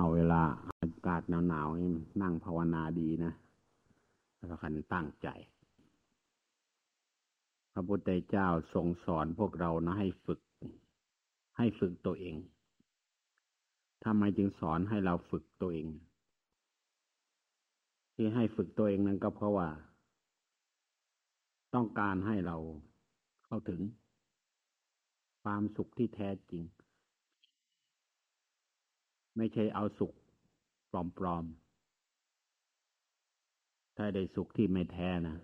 เอาเวลาอากาศหนาวๆนี่นั่งภาวนาดีนะแล้วก็ขันตั้งใจ พระพุทธเจ้าทรงสอนพวกเรานะให้ฝึก ให้ฝึกตัวเองทำไมจึงสอนให้เราฝึกตัวเอง ที่ให้ฝึกตัวเองนั้นก็เพราะว่า ต้องการให้เราเข้าถึง ความสุขที่แท้จริง ไม่ใช่เอาสุขปลอมๆ ถ้าได้สุขที่ไม่แท้นะ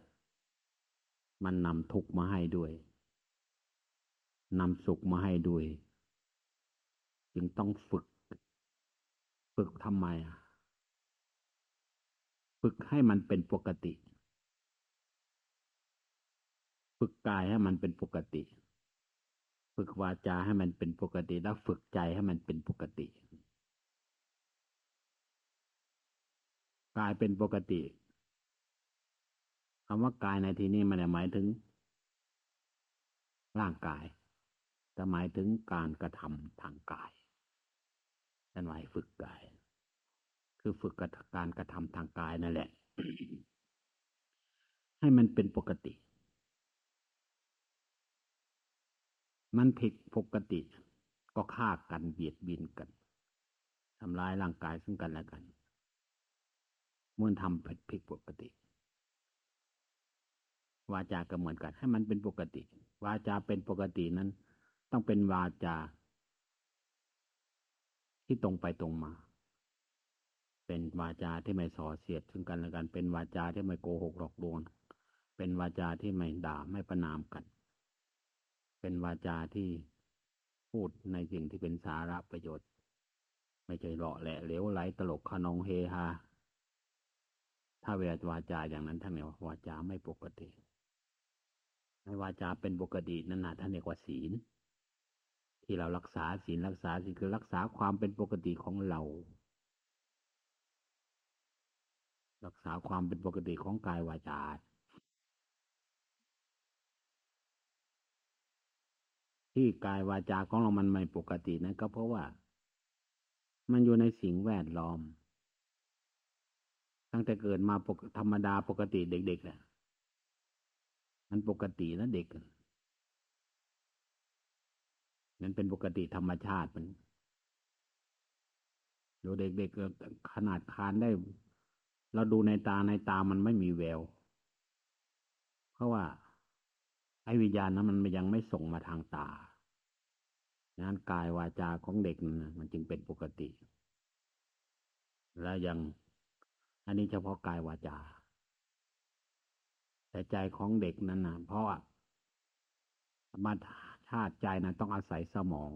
มันนำทุกมาให้ด้วย นำสุขมาให้ด้วย จึงต้องฝึก ฝึกทำไมฝึกให้มันเป็นปกติ ฝึกกายให้มันเป็นปกติ ฝึกวาจาให้มันเป็นปกติ แล้วฝึกใจให้มันเป็นปกติ กายเป็นปกติคำว่ากายในที่นี้มันหมายถึง ร่างกายแต่หมายถึงการกระทำทางกายนั่นหมายฝึกกาย คือฝึกการกระทำทางกายนั่นแหละ ให้มันเป็นปกติ มันผิดปกติ ก็ฆ่ากันเบียดเบียนกันทำร้ายร่างกายซึ่งกันและกัน มื่อทำผิดปกติ วาจาก็เหมือนกัน ให้มันเป็นปกติ วาจาเป็นปกตินั้น ต้องเป็นวาจา ที่ตรงไปตรงมา เป็นวาจาที่ไม่ส่อเสียดซึ่งกันและกัน เป็นวาจาที่ไม่โกหกหลอกลวง เป็นวาจาที่ไม่ด่าไม่ประนามกัน เป็นวาจาที่พูดในสิ่งที่เป็นสาระประโยชน์ ไม่ใช่หล่อแหละเหลวไหลตลกขนองเฮฮา ถ้าเวลาวาจาอย่างนั้นท่านเรียกว่าวาจาไม่ปกติในวาจาเป็นปกตินั่นนะท่านเรียกว่าศีล ที่เรารักษาศีลรักษาศีลคือรักษาความเป็นปกติของเรา รักษาความเป็นปกติของกายวาจาที่กายวาจาของเรามันไม่ปกตินั้นก็เพราะว่า มันอยู่ในสิ่งแวดล้อม ตั้งแต่เกิดมาปกธรรมดาปกติเด็กๆแหละมันปกตินะเด็กมันเป็นปกติธรรมชาติมันดูเด็กๆขนาดคานได้ เราดูในตาในตามันไม่มีแวว เพราะว่าไอ้วิญญาณนั้นมันยังไม่ส่งมาทางตางานกายวาจาของเด็กมันจึงเป็นปกติ และยัง อันนี้เฉพาะกายวาจา แต่ใจของเด็กนั้นนะเพราะว่ามาชาติใจนั้นต้องอาศัยสมอง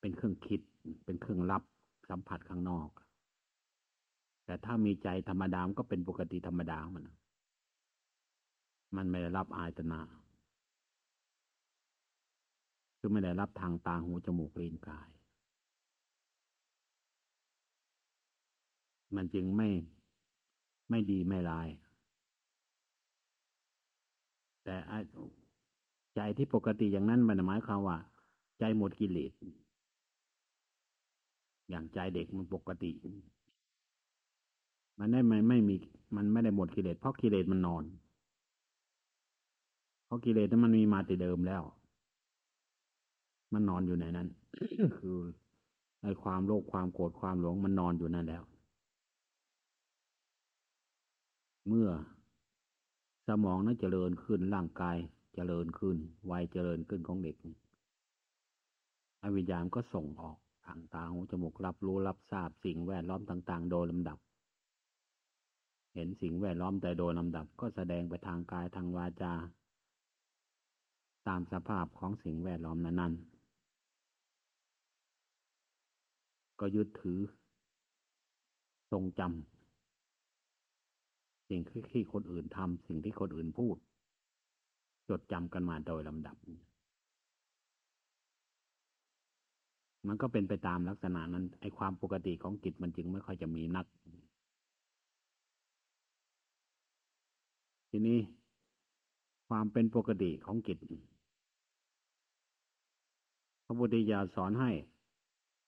เป็นเครื่องคิด เป็นเครื่องรับสัมผัสข้างนอก แต่ถ้ามีใจธรรมดามก็เป็นปกติธรรมดามันมันไม่ได้รับอายตนาคือไม่ได้รับทางตาหูจมูกลิ้นกาย มันจึงไม่ไม่ดีไม่ลาย แต่ใจที่ปกติอย่างนั้นมันหมายความว่า ใจหมดกิเลสอย่างใจเด็กมันปกติ มันได้ไม่ไม่มี มันไม่ได้หมดกิเลสเพราะกิเลสมันนอน เพราะกิเลสมันมีมาแต่เดิมแล้ว มันนอนอยู่ในนั้น คือในความโลภความโกรธความหลงมันนอนอยู่นั่นแล้ว เมื่อสมองนั้นเจริญขึ้นร่างกายเจริญขึ้นวัยเจริญขึ้นของเด็กอวิญญาณก็ส่งออกทางตาหูจมูกรับรู้รับทราบสิ่งแวดล้อมต่าง ๆ โดยลำดับ เห็นสิ่งแวดล้อมแต่โดยลำดับก็แสดงไปทางกายทางวาจา ตามสภาพของสิ่งแวดล้อมนั้นๆก็ยึดถือ ทรงจำ สิ่งที่คนอื่นทำสิ่งที่คนอื่นพูด จดจำกันมาโดยลำดับ มันก็เป็นไปตามลักษณะนั้น ไอ้ความปกติของจิตมันจึงไม่ค่อยจะมีนัก ทีนี้ความเป็นปกติของจิตพระพุทธเจ้าสอนให้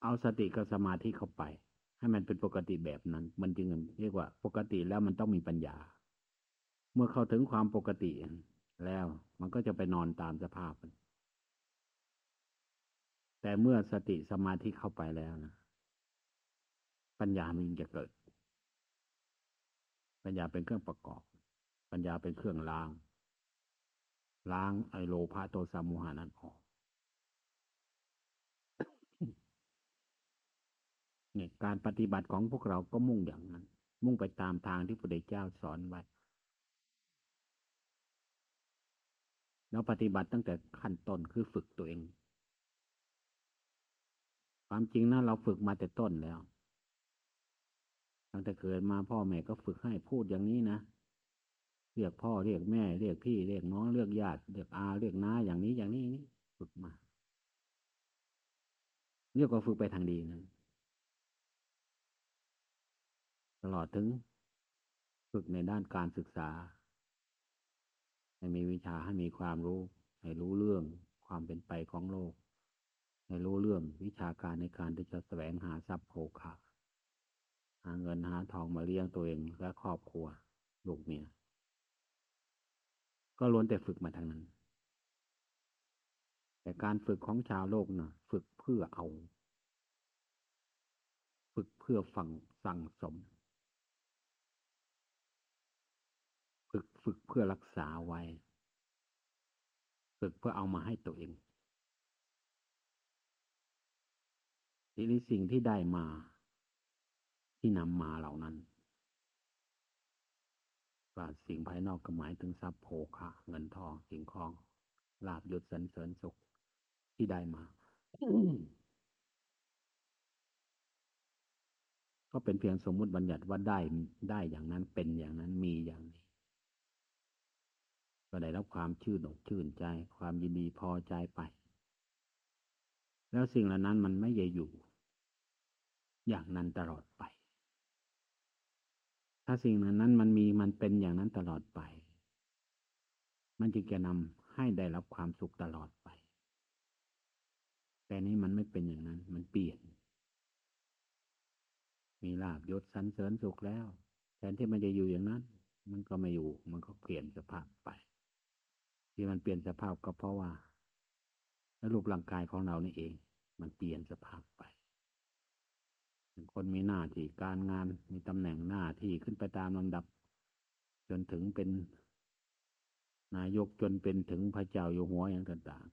เอาสติกับสมาธิเข้าไป ให้มันเป็นปกติแบบนั้น มันจึงเรียกว่า ปกติแล้วมันต้องมีปัญญา เมื่อเข้าถึงความปกติแล้วมันก็จะไปนอนตามสภาพ แต่เมื่อสติสมาธิเข้าไปแล้วนะปัญญามันจะเกิด ปัญญาเป็นเครื่องประกอบ ปัญญาเป็นเครื่องล้าง ล้างไอโลภะโทสะโมหานั้นออก เนี่ยการปฏิบัติของพวกเราก็มุ่งอย่างนั้น มุ่งไปตามทางที่พระพุทธเจ้าสอนไว้แล้วปฏิบัติตั้งแต่ขั้นต้นคือฝึกตัวเอง ความจริงนะเราฝึกมาแต่ต้นแล้ว ตั้งแต่เกิดมาพ่อแม่ก็ฝึกให้พูดอย่างนี้นะ เรียกพ่อเรียกแม่ เรียกพี่เรียกน้องเรียกญาติเรียกอาเรียกน้าอย่างนี้อย่างนี้นี่ฝึกมาเรียกว่าฝึกไปทางดีนะ ตลอดถึงฝึกในด้านการศึกษา ให้มีวิชาให้มีความรู้ ให้รู้เรื่องความเป็นไปของโลก ให้รู้เรื่องวิชาการในการที่จะแสวงหาทรัพย์โภคาหาเงินหาทองมาเลี้ยงตัวเองและครอบครัวลูกเมียก็ล้วนแต่ฝึกมาทางนั้น แต่การฝึกของชาวโลกนะ่ะ ฝึกเพื่อเอา ฝึกเพื่อฝังสั่งสม ฝึก ฝึกเพื่อรักษาไว้ ฝึกเพื่อเอามาให้ตัวเอง ทีนี้สิ่งที่ได้มา ที่นำมาเหล่านั้นว่าสิ่งภายนอกก็หมายถึงทรัพย์โภคะเงินทองสิ่งของลาบยศสันเสริญสุขที่ได้มา ก็เป็นเพียงสมมุติบัญญัติว่าได้ได้อย่างนั้นเป็นอย่างนั้นมีอย่างนี้ ก็ได้รับความชื่นอกชื่นใจ ความยินดีพอใจไป แล้วสิ่งเหล่านั้นมันไม่ยอยู่ อย่างนั้นตลอดไป ถ้าสิ่งเหล่านั้นมันมีมันเป็นอย่างนั้นตลอดไป มันจึงจะนำให้ได้รับความสุขตลอดไป แต่นี้มันไม่เป็นอย่างนั้น มันเปลี่ยน มีลาบยศสันเสริญสุขแล้วแทนที่มันจะอยู่อย่างนั้น มันก็ไม่อยู่ มันก็เปลี่ยนสภาพไป ที่มันเปลี่ยนสภาพก็เพราะว่ารูปร่างกายของเรานี่เอง มันเปลี่ยนสภาพไปคนมีหน้าที่การงานมีตำแหน่งหน้าที่ขึ้นไปตามลำดับ จนถึงเป็น นายกจนเป็นถึงพระเจ้าอยู่หัวอย่างต่างๆ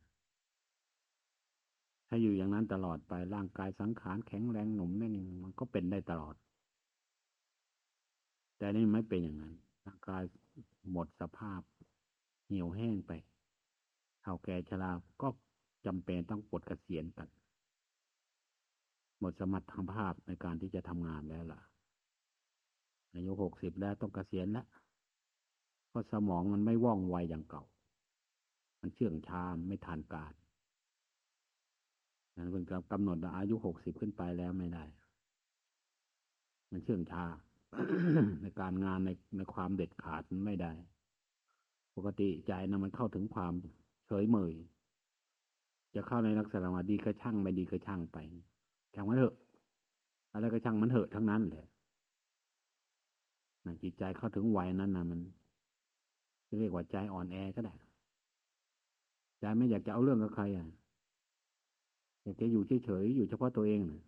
ถ้าอยู่อย่างนั้นตลอดไปร่างกายสังขารแข็งแรงหนุ่มแน่นมันก็เป็นได้ตลอด แต่นี่ไม่เป็นอย่างนั้นร่างกายหมดสภาพ เหี่ยวแห้งไปเท่าแก่ชราก็จำเป็นต้องปลดเกษียณกัน หมดสมรรถภาพในการที่จะทำงานแล้วล่ะอายุหกสิบแล้วต้องกเกษียณแล้วเพราะสมองมันไม่ว่องไวอย่างเก่า มันเชื่องช้าไม่ทันการนั่นเป็นกำหนดอายุหกสิบขึ้นไปแล้วไม่ได้ มันเชื่องช้าในการงานในในความเด็ดขาดไม่ได้ กติใจนะมันเข้าถึงความเฉยเมย จะเข้าในลักษณะว่าดีก็ช่างไม่ดีก็ช่างไปช่างมันเถอะ อะไรก็ช่างมันเถอะทั้งนั้นแหละนะจิตใจเข้าถึงวัยนั้นนะมันเรียกว่าใจอ่อนแอก็ได้ใจไม่อยากจะเอาเรื่องกับใครอะอยากจะอยู่เฉยๆอยู่เฉพาะตัวเองนะ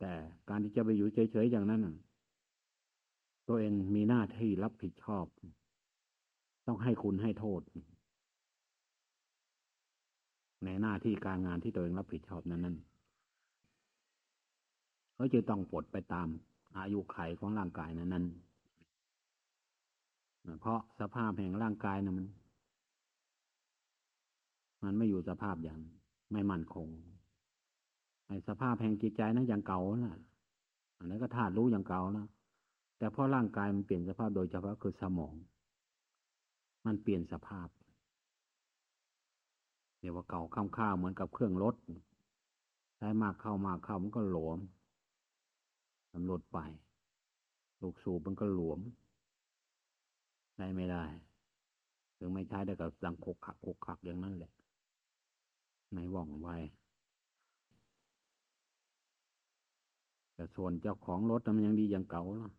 แต่การที่จะไปอยู่เฉยๆอย่างนั้น ตัวเองมีหน้าที่รับผิดชอบ ต้องให้คุณให้โทษ ในหน้าที่การงานที่ตัวเองรับผิดชอบนั้นนั้นเขาจะต้องปลดไปตามอายุไขของร่างกายนั้นนั้นเพราะสภาพแห่งร่างกายนะมัน มันไม่อยู่สภาพอย่างไม่มั่นคงไอ้สภาพแห่งจิตใจนั้นอย่างเก่าน่ะ อันนั้นก็ธาตุรู้อย่างเก่าแล้วแต่พอร่างกายมันเปลี่ยนสภาพโดยเฉพาะคือสมอง มันเปลี่ยนสภาพเรียกว่าเก่าข้ามข้าวเหมือนกับเครื่องรถใช้มากเข้ามากเข้ามันก็หลวมสำรวจไป ลูกสูบมันก็หลวมใช้ไม่ได้ ถึงไม่ใช้ได้กับดังคกขักคกขักอย่างนั้นแหละ ในว่องไวแต่ส่วนเจ้าของรถมันยังดีอย่างเก่าละ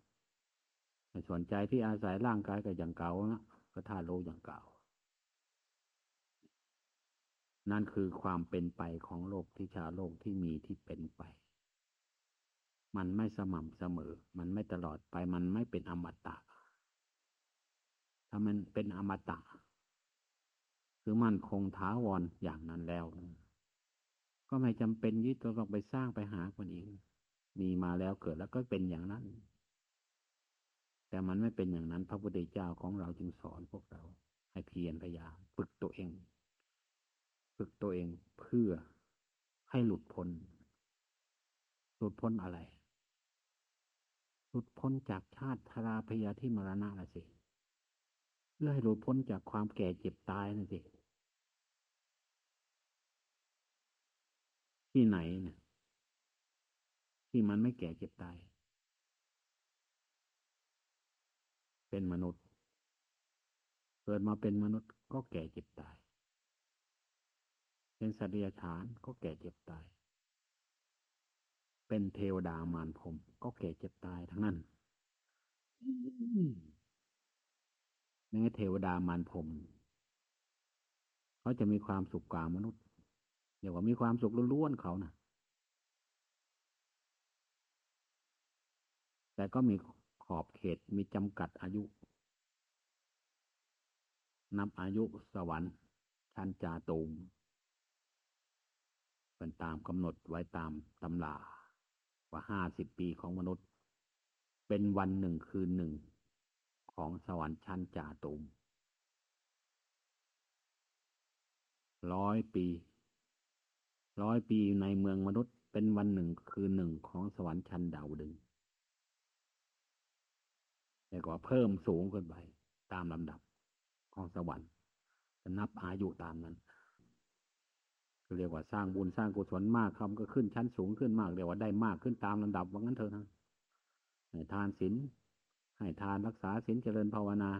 แต่ส่วนใจที่อาศัยร่างกายก็อย่างเก่าละ ก็ธาตุโลกอย่างเก่านั่นคือความเป็นไปของโลกที่ชาโลกที่มีที่เป็นไป มันไม่สม่ำเสมอ มันไม่ตลอดไป มันไม่เป็นอมตะ ถ้ามันเป็นอมตะ คือมันคงท้าวรอย่างนั้นแล้ว ก็ไม่จำเป็นยึดตัวต้องไปสร้างไปหาคนเองมีมาแล้วเกิดแล้วก็เป็นอย่างนั้น แต่มันไม่เป็นอย่างนั้น พระพุทธเจ้าของเราจึงสอนพวกเรา ให้เพียรพยายามฝึกตัวเอง ฝึกตัวเองเพื่อให้หลุดพ้น หลุดพ้นอะไร หลุดพ้นจากชาติธราพยาที่มรณะละสิเพื่อให้หลุดพ้นจากความแก่เจ็บตายนะสิที่ไหนเนี่ยที่มันไม่แก่เจ็บตาย เป็นมนุษย์ เกิดมาเป็นมนุษย์ก็แก่เจ็บตาย เป็นสัตว์เดรัจฉานก็แก่เจ็บตาย เป็นเทวดามารพรมก็แก่เจ็บตายทั้งนั้นแม้เทวดามารพรมเขาจะมีความสุขกว่ามนุษย์เรียกว่ามีความสุขล้วนๆเขานะ่ะแต่ก็มี อบเขตมีจำกัดอายุ นับอายุสวรรค์ชั้นจาตูมเป็นตามกำหนดไว้ตามตำราว่าห้าสิบปีของมนุษย์ เป็นวันหนึ่งคืนหนึ่ง ของสวรรค์ชั้นจาตูมร้อยปี ร้อยปีในเมืองมนุษย์เป็นวันหนึ่งคืนหนึ่งของสวรรค์ชั้นดาวดึง แต่ก็เพิ่มสูงขึ้นไป ตามลำดับของสวรรค์จะนับอายุตามนั้นเรียกว่าสร้างบุญสร้างกุศลมากคำก็ขึ้นชั้นสูงขึ้นมากเรียกว่าได้มากขึ้นตามลำดับว่างั้นเถอะนะให้ทานศีลให้ทานรักษาศีลเจริญภาวนา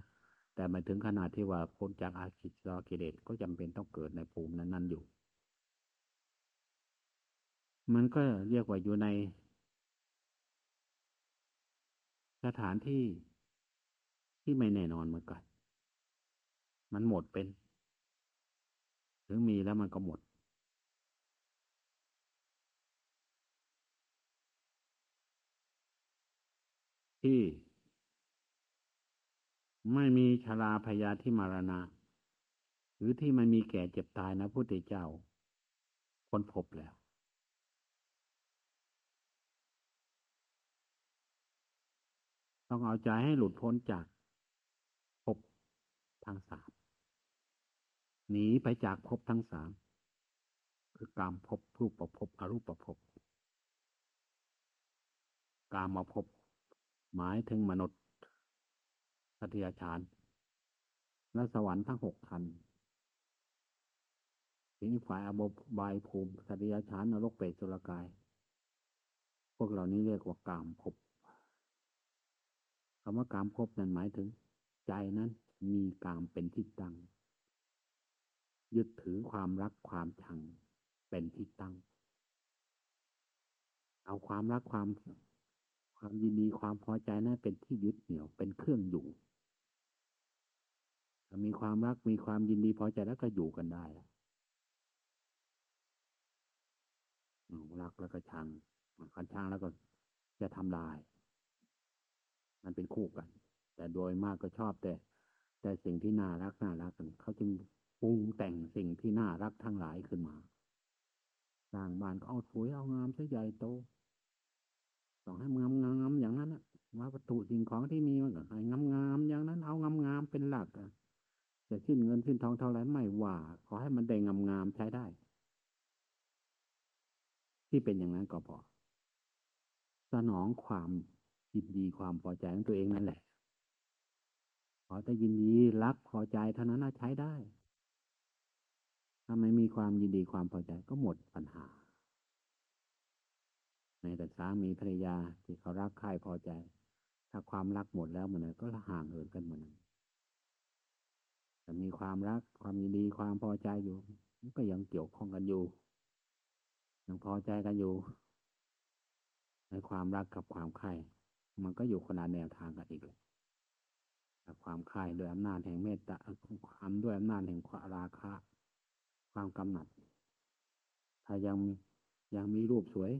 แต่ม่ถึงขนาดที่ว่าพ้นจากอาคิจรกิเลสก็จำเป็นต้องเกิดในภูมินั้น ๆอยู่ มันก็เรียกว่าอยู่ใน สถานที่ ที่ไม่แน่นอนเหมือนกันมันหมดเป็น ถึงมีแล้วมันก็หมด ที่ ไม่มีชราพยาที่มารณาหรือที่มันมีแก่เจ็บตายนะพุทธเจ้าคนพบแล้วต้องเอาใจให้หลุดพ้นจาก ทั้งสามหนีไปจากภพทั้งสามคือกามภพรูปประภพอรูปประภพกามมาภพหมายถึงมนุษย์สัตยาชานและสวรรค์ทั้งหกทันถึงฝ่ายอบายภูมิสัตยาชานนรกเปรตสุรกาย พวกเหล่านี้เรียกว่ากามภพคำว่ากามภพนั้นหมายถึง ใจนั้น มีกามเป็นที่ตั้ง ยึดถือความรักความชังเป็นที่ตั้ง เอาความรักความ ความยินดีความพอใจนั้นเป็นที่ยึดเหนี่ยวเป็นเครื่องอยู่ถ้ามีความรักมีความยินดีพอใจแล้วก็อยู่กันได้รักแล้วก็ชังคันชังแล้วก็จะทำลาย มันเป็นคู่กัน แต่โดยมากก็ชอบแต่ แต่สิ่งที่น่ารักน่ารักกันเขาจึงปรุงแต่งสิ่งที่น่ารักทั้งหลายขึ้นมาสร้างบ้านก็เอาสวยเอางามซะใหญ่โตต้องให้งามงามอย่างนั้นนะว่าวัตถุสิ่งของที่มีมันก็ให้งามงามอย่างนั้น เอางามงามเป็นหลักอะจะสิ้นเงินสิ้นทองเท่าไรไม่ว่า ขอให้มันได้งามงามใช้ได้ ที่เป็นอย่างนั้นก็พอสนองความยินดีความพอใจของตัวเองนั่นแหละ อแต่ยินดีรักพอใจเท่านั้นใช้ได้ ถ้าไม่มีความยินดีความพอใจก็หมดปัญหา ในแต่สามีภรรยาที่เขารักใครพอใจ ถ้าความรักหมดแล้วมันก็ห่างเหินกันเหมดแต่มีความรักความยินดีความพอใจอยู่มันก็ยังเกี่ยวข้องกันอยู่ยังพอใจกันอยู่ ในความรักกับความใคร่มันก็อยู่คนละแนวทางกันอีกเลย ความคร่ด้วยอำนาจแห่งเมตตาความด้วยอำนาจแห่งความราคะ ความกำหนัด ถ้ายังยังมีรูปสวย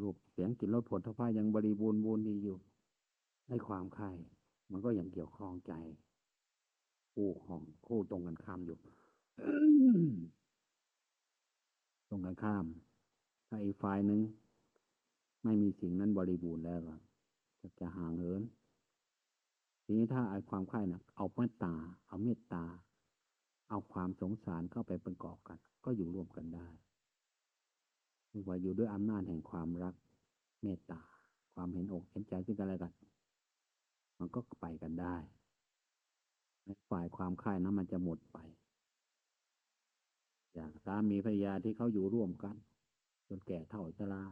รูปเสียงกลิ่นรสผลทพะยังบริบูรณ์บูรณ์ดีอยู่ในความคร่มันก็ยังเกี่ยวข้องใจคู่ของคู่ตรงกันข้ามอยู่ ตรงกันข้าม ถ้าอีกฝ่ายหนึ่งไม่มีสิ่งนั้นบริบูรณ์แล้วก็จะห่างเหิน ทีนี้ถ้าไอความใคร่นะเอาเมตตา เอาเมตตา เอาความสงสารเข้าไปประกอบกัน ก็อยู่ร่วมกันได้ว่าอยู่ด้วยอำนาจแห่งความรัก เมตตา ความเห็นอกเห็นใจซึ่งกันและกัน มันก็ไปกันได้ฝ่ายความค่ายนั้นมันจะหมดไป อย่างสามีภรรยาที่เขาอยู่ร่วมกัน จนแก่เท่าชรา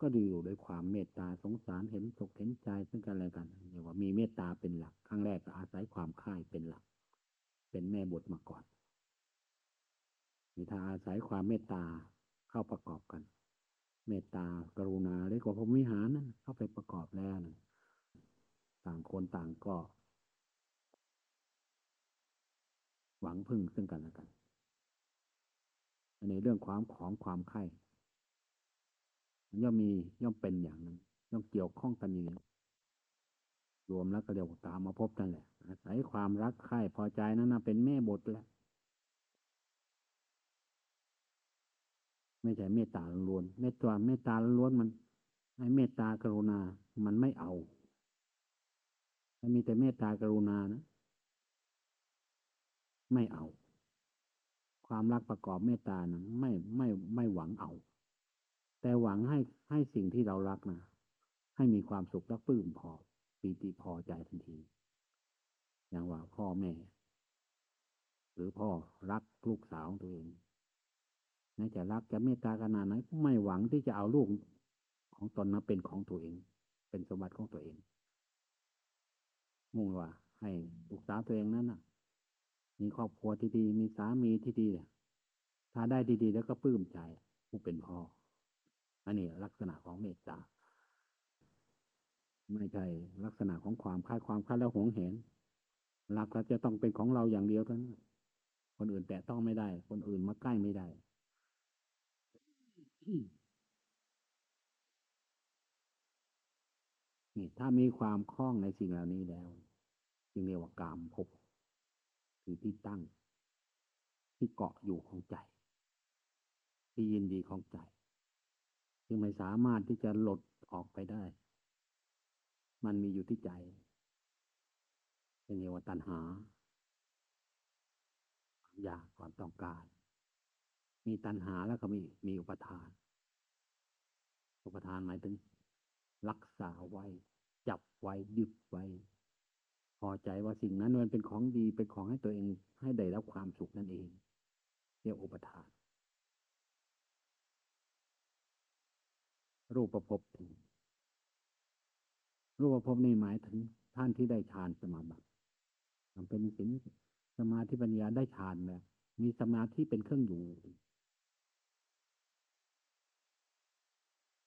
ก็ดูอยู่ด้วยความเมตตาสงสารเห็นสุขเห็นใจซึ่งกันและกันเรียกว่ามีเมตตาเป็นหลักครั้งแรกก็อาศัยความค่ายเป็นหลัก เป็นแม่บทมาก่อนมีถ้าอาศัยความเมตตาเข้าประกอบกัน เมตตากรุณาหรือกว่าพรหมวิหารนั้นเข้าไปประกอบแล้วนะต่างคนต่างก็ หวังพึ่งซึ่งกันและกัน ในเรื่องความของความไข่ ย่อมมีย่อมเป็นอย่างนั้นย่อมเกี่ยวข้องกันอย่างนี้รวมแล้วก็เรียกว่าตามมาพบนั่นแหละอาศัยความรักใคร่พอใจนั้นนะเป็นแม่บทแล้วไม่ใช่เมตตาล้วนเมตตาเมตตาล้วนมันให้เมตตากรุณา มันไม่เอาถ้ามีแต่เมตตากรุณานะ ไม่เอา ความรักประกอบเมตตานะไม่ไม่ไม่หวังเอา แต่หวังให้ให้สิ่งที่เรารักนะให้มีความสุขและปลื้มพอปีติพอใจทันที อย่างว่าพ่อแม่ หรือพ่อรักลูกสาวตัวเองแม้จะรักจะเมตตาขนาดไหนไม่หวังที่จะเอาลูกของตนนั้นเป็นของตัวเอง เป็นสมบัติของตัวเอง มุ่งว่า ให้ลูกสาวตัวเองนั้นน่ะมีครอบครัวที่ดีมีสามีที่ดีถ้าได้ดีๆ แล้วก็ปลื้มใจผู้เป็นพ่อ อันนี้ลักษณะของเมตตา ไม่ใช่ลักษณะของความคาดความคาดแล้วหวงเห็นรักจะต้องเป็นของเราอย่างเดียวเท่านั้นคนอื่นแต่ต้องไม่ได้ คนอื่นมาใกล้ไม่ได้นี่ถ้ามีความคล่องในสิ่งเหล่านี้แล้ว จึงเรียกว่ากามภพคือที่ตั้ง ที่เกาะอยู่ของใจ ที่ยินดีของใจ จึงไม่สามารถที่จะหลดออกไปได้ มันมีอยู่ที่ใจเป็นเรียกว่าตัณหาความอยากความต้องการ มีตัณหาแล้วก็มีมีอุปทาน อุปทานหมายถึง รักษาไว้ จับไว้ยึดไว้ พอใจว่าสิ่งนั้นมันเป็นของดีเป็นของให้ตัวเองให้ได้รับความสุขนั่นเอง เรียกอุปทาน รูปประพบรูปประพบนี่หมายถึงท่านที่ได้ฌานสมาบัติมันเป็นสินสมาธิปัญญาได้ฌานแล้วมีสมาธิเป็นเครื่องอยู่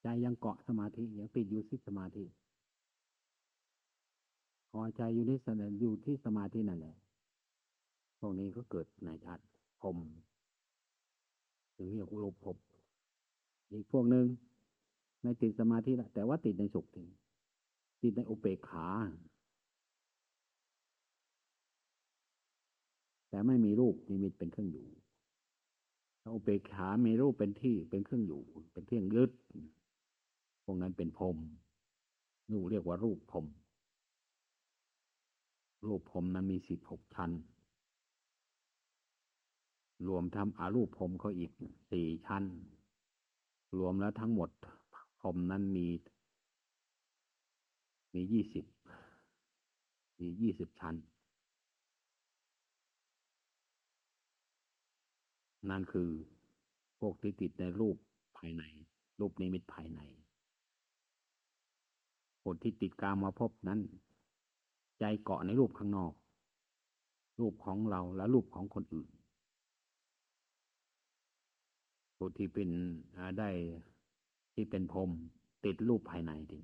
ใจยังเกาะสมาธิยังติดอยู่ที่สมาธิพอใจอยู่ที่สนอยู่ที่สมาธินั่นแหละพวกนี้ก็เกิดในชาติพรมถึงเรียกรูปภพอีกพวกหนึ่ง ไม่ติดสมาธิละแต่ว่าติดในสุขถึงติดในอุเบกขา แต่ไม่มีรูปนิมิตเป็นเครื่องอยู่อุเบกขามีรูปเป็นที่เป็นเครื่องอยู่ เป็นเที่ยงยึดพวกนั้นเป็นพรมนู่เรียกว่ารูปพรมรูปพรมนั้นมีสิบหกชั้น รวมทำอารูปพรมเขาอีกสี่ชั้น รวมแล้วทั้งหมด พรมนั้นมี มียี่สิบมียี่สิบชั้น นั่นคือพวกที่ติดในรูปภายใน รูปนิมิตภายใน คนที่ติดกามาพบนั้น ใจเกาะในรูปข้างนอก รูปของเราและรูปของคนอื่นผู้ที่เป็นได้ ที่เป็นพรมติดรูปภายในดี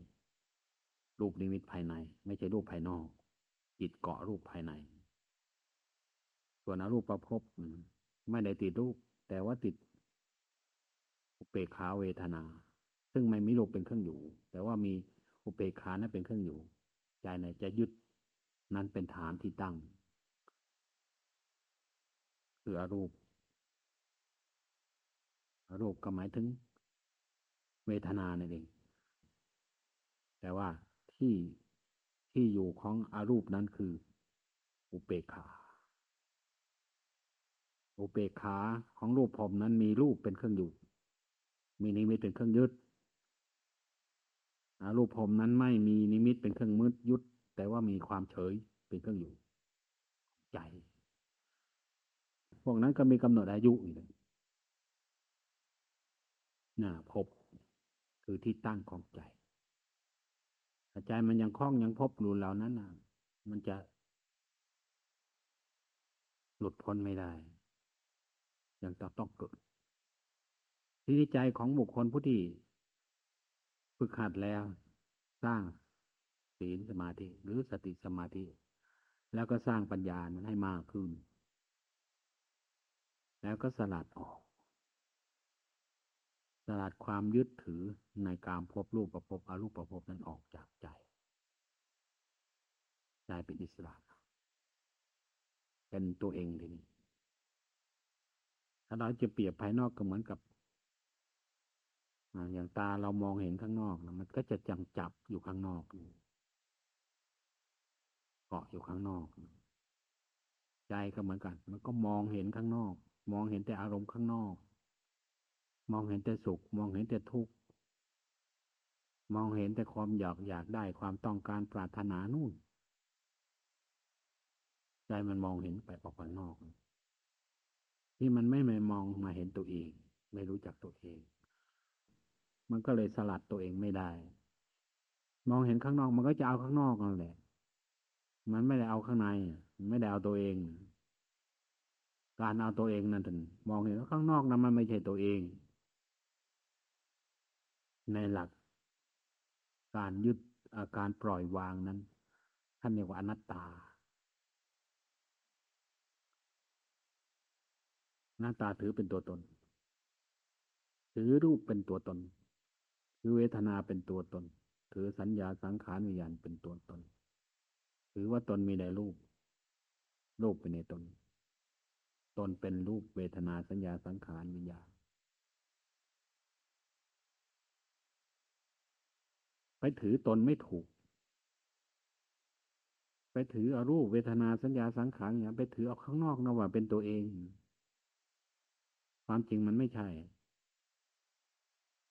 รูปนิมิตภายใน ไม่ใช่รูปภายนอก จิตเกาะรูปภายใน ส่วนอรูปประพบไม่ได้ติดรูป แต่ว่าติดอุเปขาเวทนา ซึ่งไม่มีรูปเป็นเครื่องอยู่ แต่ว่ามีอุเปขานั้นเป็นเครื่องอยู่ ใจในจะยึดนั้นเป็นฐานที่ตั้ง คืออรูปอรูปก็หมายถึง เวทนานั่นเอง แต่ว่าที่ที่อยู่ของอารูปนั้นคือ อุเปกขา อุเปกขาของรูปผมนั้นมีรูปเป็นเครื่องอยู่ มีนิมิตเป็นเครื่องยึดอารูปผมนั้นไม่มีนิมิตเป็นเครื่องมืดยึดแต่ว่ามีความเฉยเป็นเครื่องอยู่ ใจ พวกนั้นก็มีกำหนดอายุอีกเลยน่ะพบ คือที่ตั้งของใจใจมันยังคล้องยังพบอยู่เหล่านั้นนะมันจะหลุดพ้นไม่ได้ ยังต้องต้องเกิดที่ใจของบุคคลผู้ที่ฝึกหัดแล้ว สร้างศีลสมาธิ หรือสติสมาธิ แล้วก็สร้างปัญญานั้นให้มากขึ้น แล้วก็สลัดออก สลัดความยึดถือในการพบรูปประพบอารูปประพบนั้นออกจากใจใจเป็นอิสระเป็นตัวเองทีนี้ถ้าเราจะเปรียบภายนอกก็เหมือนกับอย่างตาเรามองเห็นข้างนอกนะมันก็จะจังจับอยู่ข้างนอกเกาะอยู่ข้างนอก ใจก็เหมือนกัน มันก็มองเห็นข้างนอก มองเห็นแต่อารมณ์ข้างนอก มองเห็นแต่สุข มองเห็นแต่ทุกข์มองเห็นแต่ความอยากอยากได้ความต้องการปรารถนานู่นใจมันมองเห็นไปออกข้างนอก ที่มันไม่ไม่มองมาเห็นตัวเอง ไม่รู้จักตัวเอง มันก็เลยสลัดตัวเองไม่ได้ มองเห็นข้างนอก มันก็จะเอาข้างนอกนั่นแหละ มันไม่ได้เอาข้างในมันไม่ได้เอาตัวเอง การเอาตัวเองนั่นถึงมองเห็นว่าข้างนอกนั้นมันไม่ใช่ตัวเอง ในหลัก การยึดอาการปล่อยวางนั้น ท่านเรียกว่าอนัตตาหน้าตาถือเป็นตัวตน ถือรูปเป็นตัวตน ถือเวทนาเป็นตัวตน ถือสัญญาสังขารวิญญาณเป็นตัวตน ถือว่าตนมีในรูป รูปเป็นในตน ตนเป็นรูปเวทนาสัญญาสังขารวิญญาณ ไป ถือตนไม่ถูก ไปถืออารูปเวทนาสัญญาสังขารอย่างไปถือเอาข้างนอกนะว่าเป็นตัวเอง ความจริงมันไม่ใช่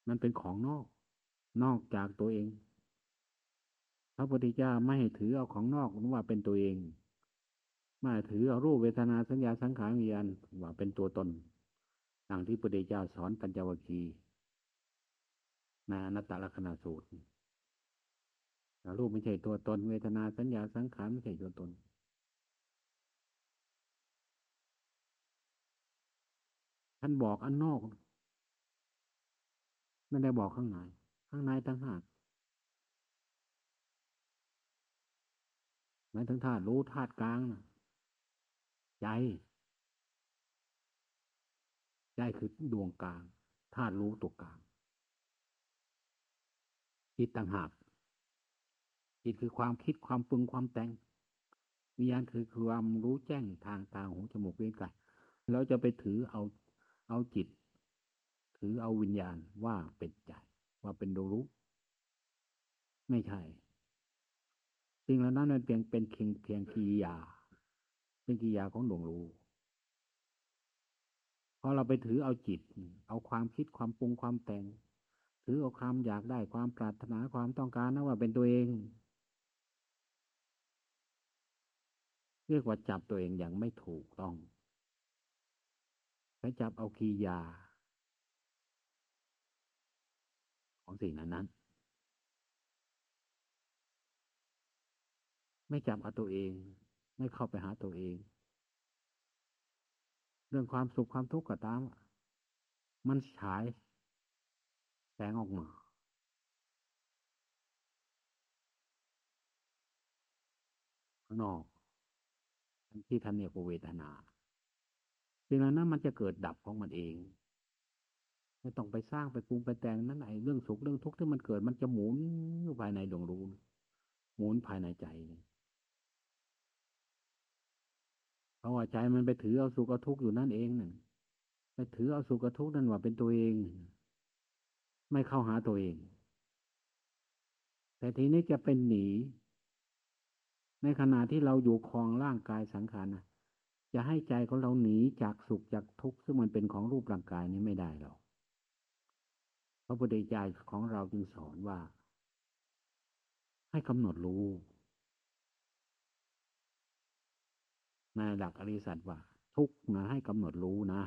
มันเป็นของนอก นอกจากตัวเอง พระพุทธเจ้าไม่ให้ถือเอาของนอกว่าเป็นตัวเองไม่ถือเอารูปเวทนาสัญญาสังขารวิญญาณว่าเป็นตัวตนดังที่พระพุทธเจ้าสอนปัญจวัคคีย์ในอนัตตลกษณสูตร รูปไม่ใช่ตัวตน เวทนาสัญญาสังขารไม่ใช่ตัวตน ท่านบอกอันนอก ไม่ได้บอกข้างในข้างในต่างหากหมายถึงธาตุรู้ธาตุกลางนะใจ ใจคือดวงกลางธาตุรู้ตัวกลางจิตต่างหาก จิตคือความคิดความปรุงความแต่งวิญญาณคือความรู้แจ้งทางตาหูจมูกลิ้นกายเราจะไปถือเอาเอาจิต ถือเอาวิญญาณว่าเป็นใจ ว่าเป็นดวงรู้ ไม่ใช่สิ่งเหล่านั้นมันเพียงเป็นเพียงเพียงกิริยา เป็นกิริยาของดวงรู้พอเราไปถือเอาจิต เอาความคิดความปรุงความแต่ง ถือเอาความอยากได้ความปรารถนาความต้องการนะว่าเป็นตัวเอง เรียกว่าจับตัวเองอย่างไม่ถูกต้องไปจับเอากิริยา ของสิ่งนั้นนั้น ไม่จับเอาตัวเอง ไม่เข้าไปหาตัวเอง เรื่องความสุขความทุกข์ก็ตาม มันฉายแสงออกมาข้างนอก ที่ท่านเรียกว่าเวทนาสิ่งเหล่านั้นมันจะเกิดดับของมันเอง ไม่ต้องไปสร้างไปปรุงไปแต่งนั่นไอ้เรื่องสุขเรื่องทุกข์ที่มันเกิด มันจะหมุนอยู่ภายในดวงรู้หมุนภายในใจเพราะว่าใจมันไปถือเอาสุขเอาทุกข์อยู่นั่นเองนั่นไปถือเอาสุขเอาทุกข์นั่นว่าเป็นตัวเอง ไม่เข้าหาตัวเอง แต่ทีนี้จะเป็นหนี ในขณะที่เราอยู่คลองร่างกายสังขารนะจะให้ใจของเราหนีจากสุขจากทุกข์ซึ่งมันเป็นของรูปร่างกายนี้ไม่ได้หรอกพระพุทธเจ้าของเราจึงสอนว่า ให้กำหนดรู้ในหลักอริสัตว่า ทุกนะให้กำหนดรู้นะ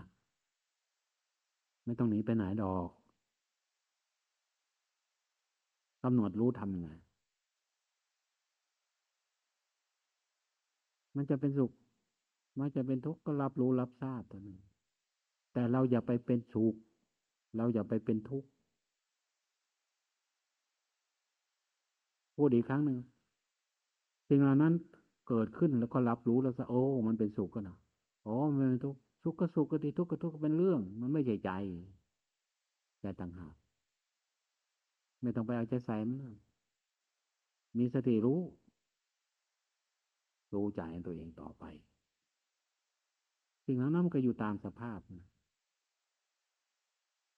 ไม่ต้องหนีไปไหนดอกกำหนดรู้ทำยังไง มันจะเป็นสุข มันจะเป็นทุกข์ก็รับรู้รับทราบตัวนึงแต่เราอย่าไปเป็นสุข เราอย่าไปเป็นทุกข์พูดอีกครั้งหนึ่งสิ่งเหล่านั้นเกิดขึ้นแล้วก็รับรู้แล้วก็โอ้มันเป็นสุขก็นะโอ้มันเป็นทุกข์สุขก็สุขก็ดีทุกข์ก็ทุกข์เป็นเรื่อง มันไม่ใช่ใจใจต่างหากไม่ต้องไปเอาใจใส่มันมีสติรู้ รู้ใจตัวเองต่อไป สิ่งเหล่านั้นมันก็อยู่ตามสภาพนะ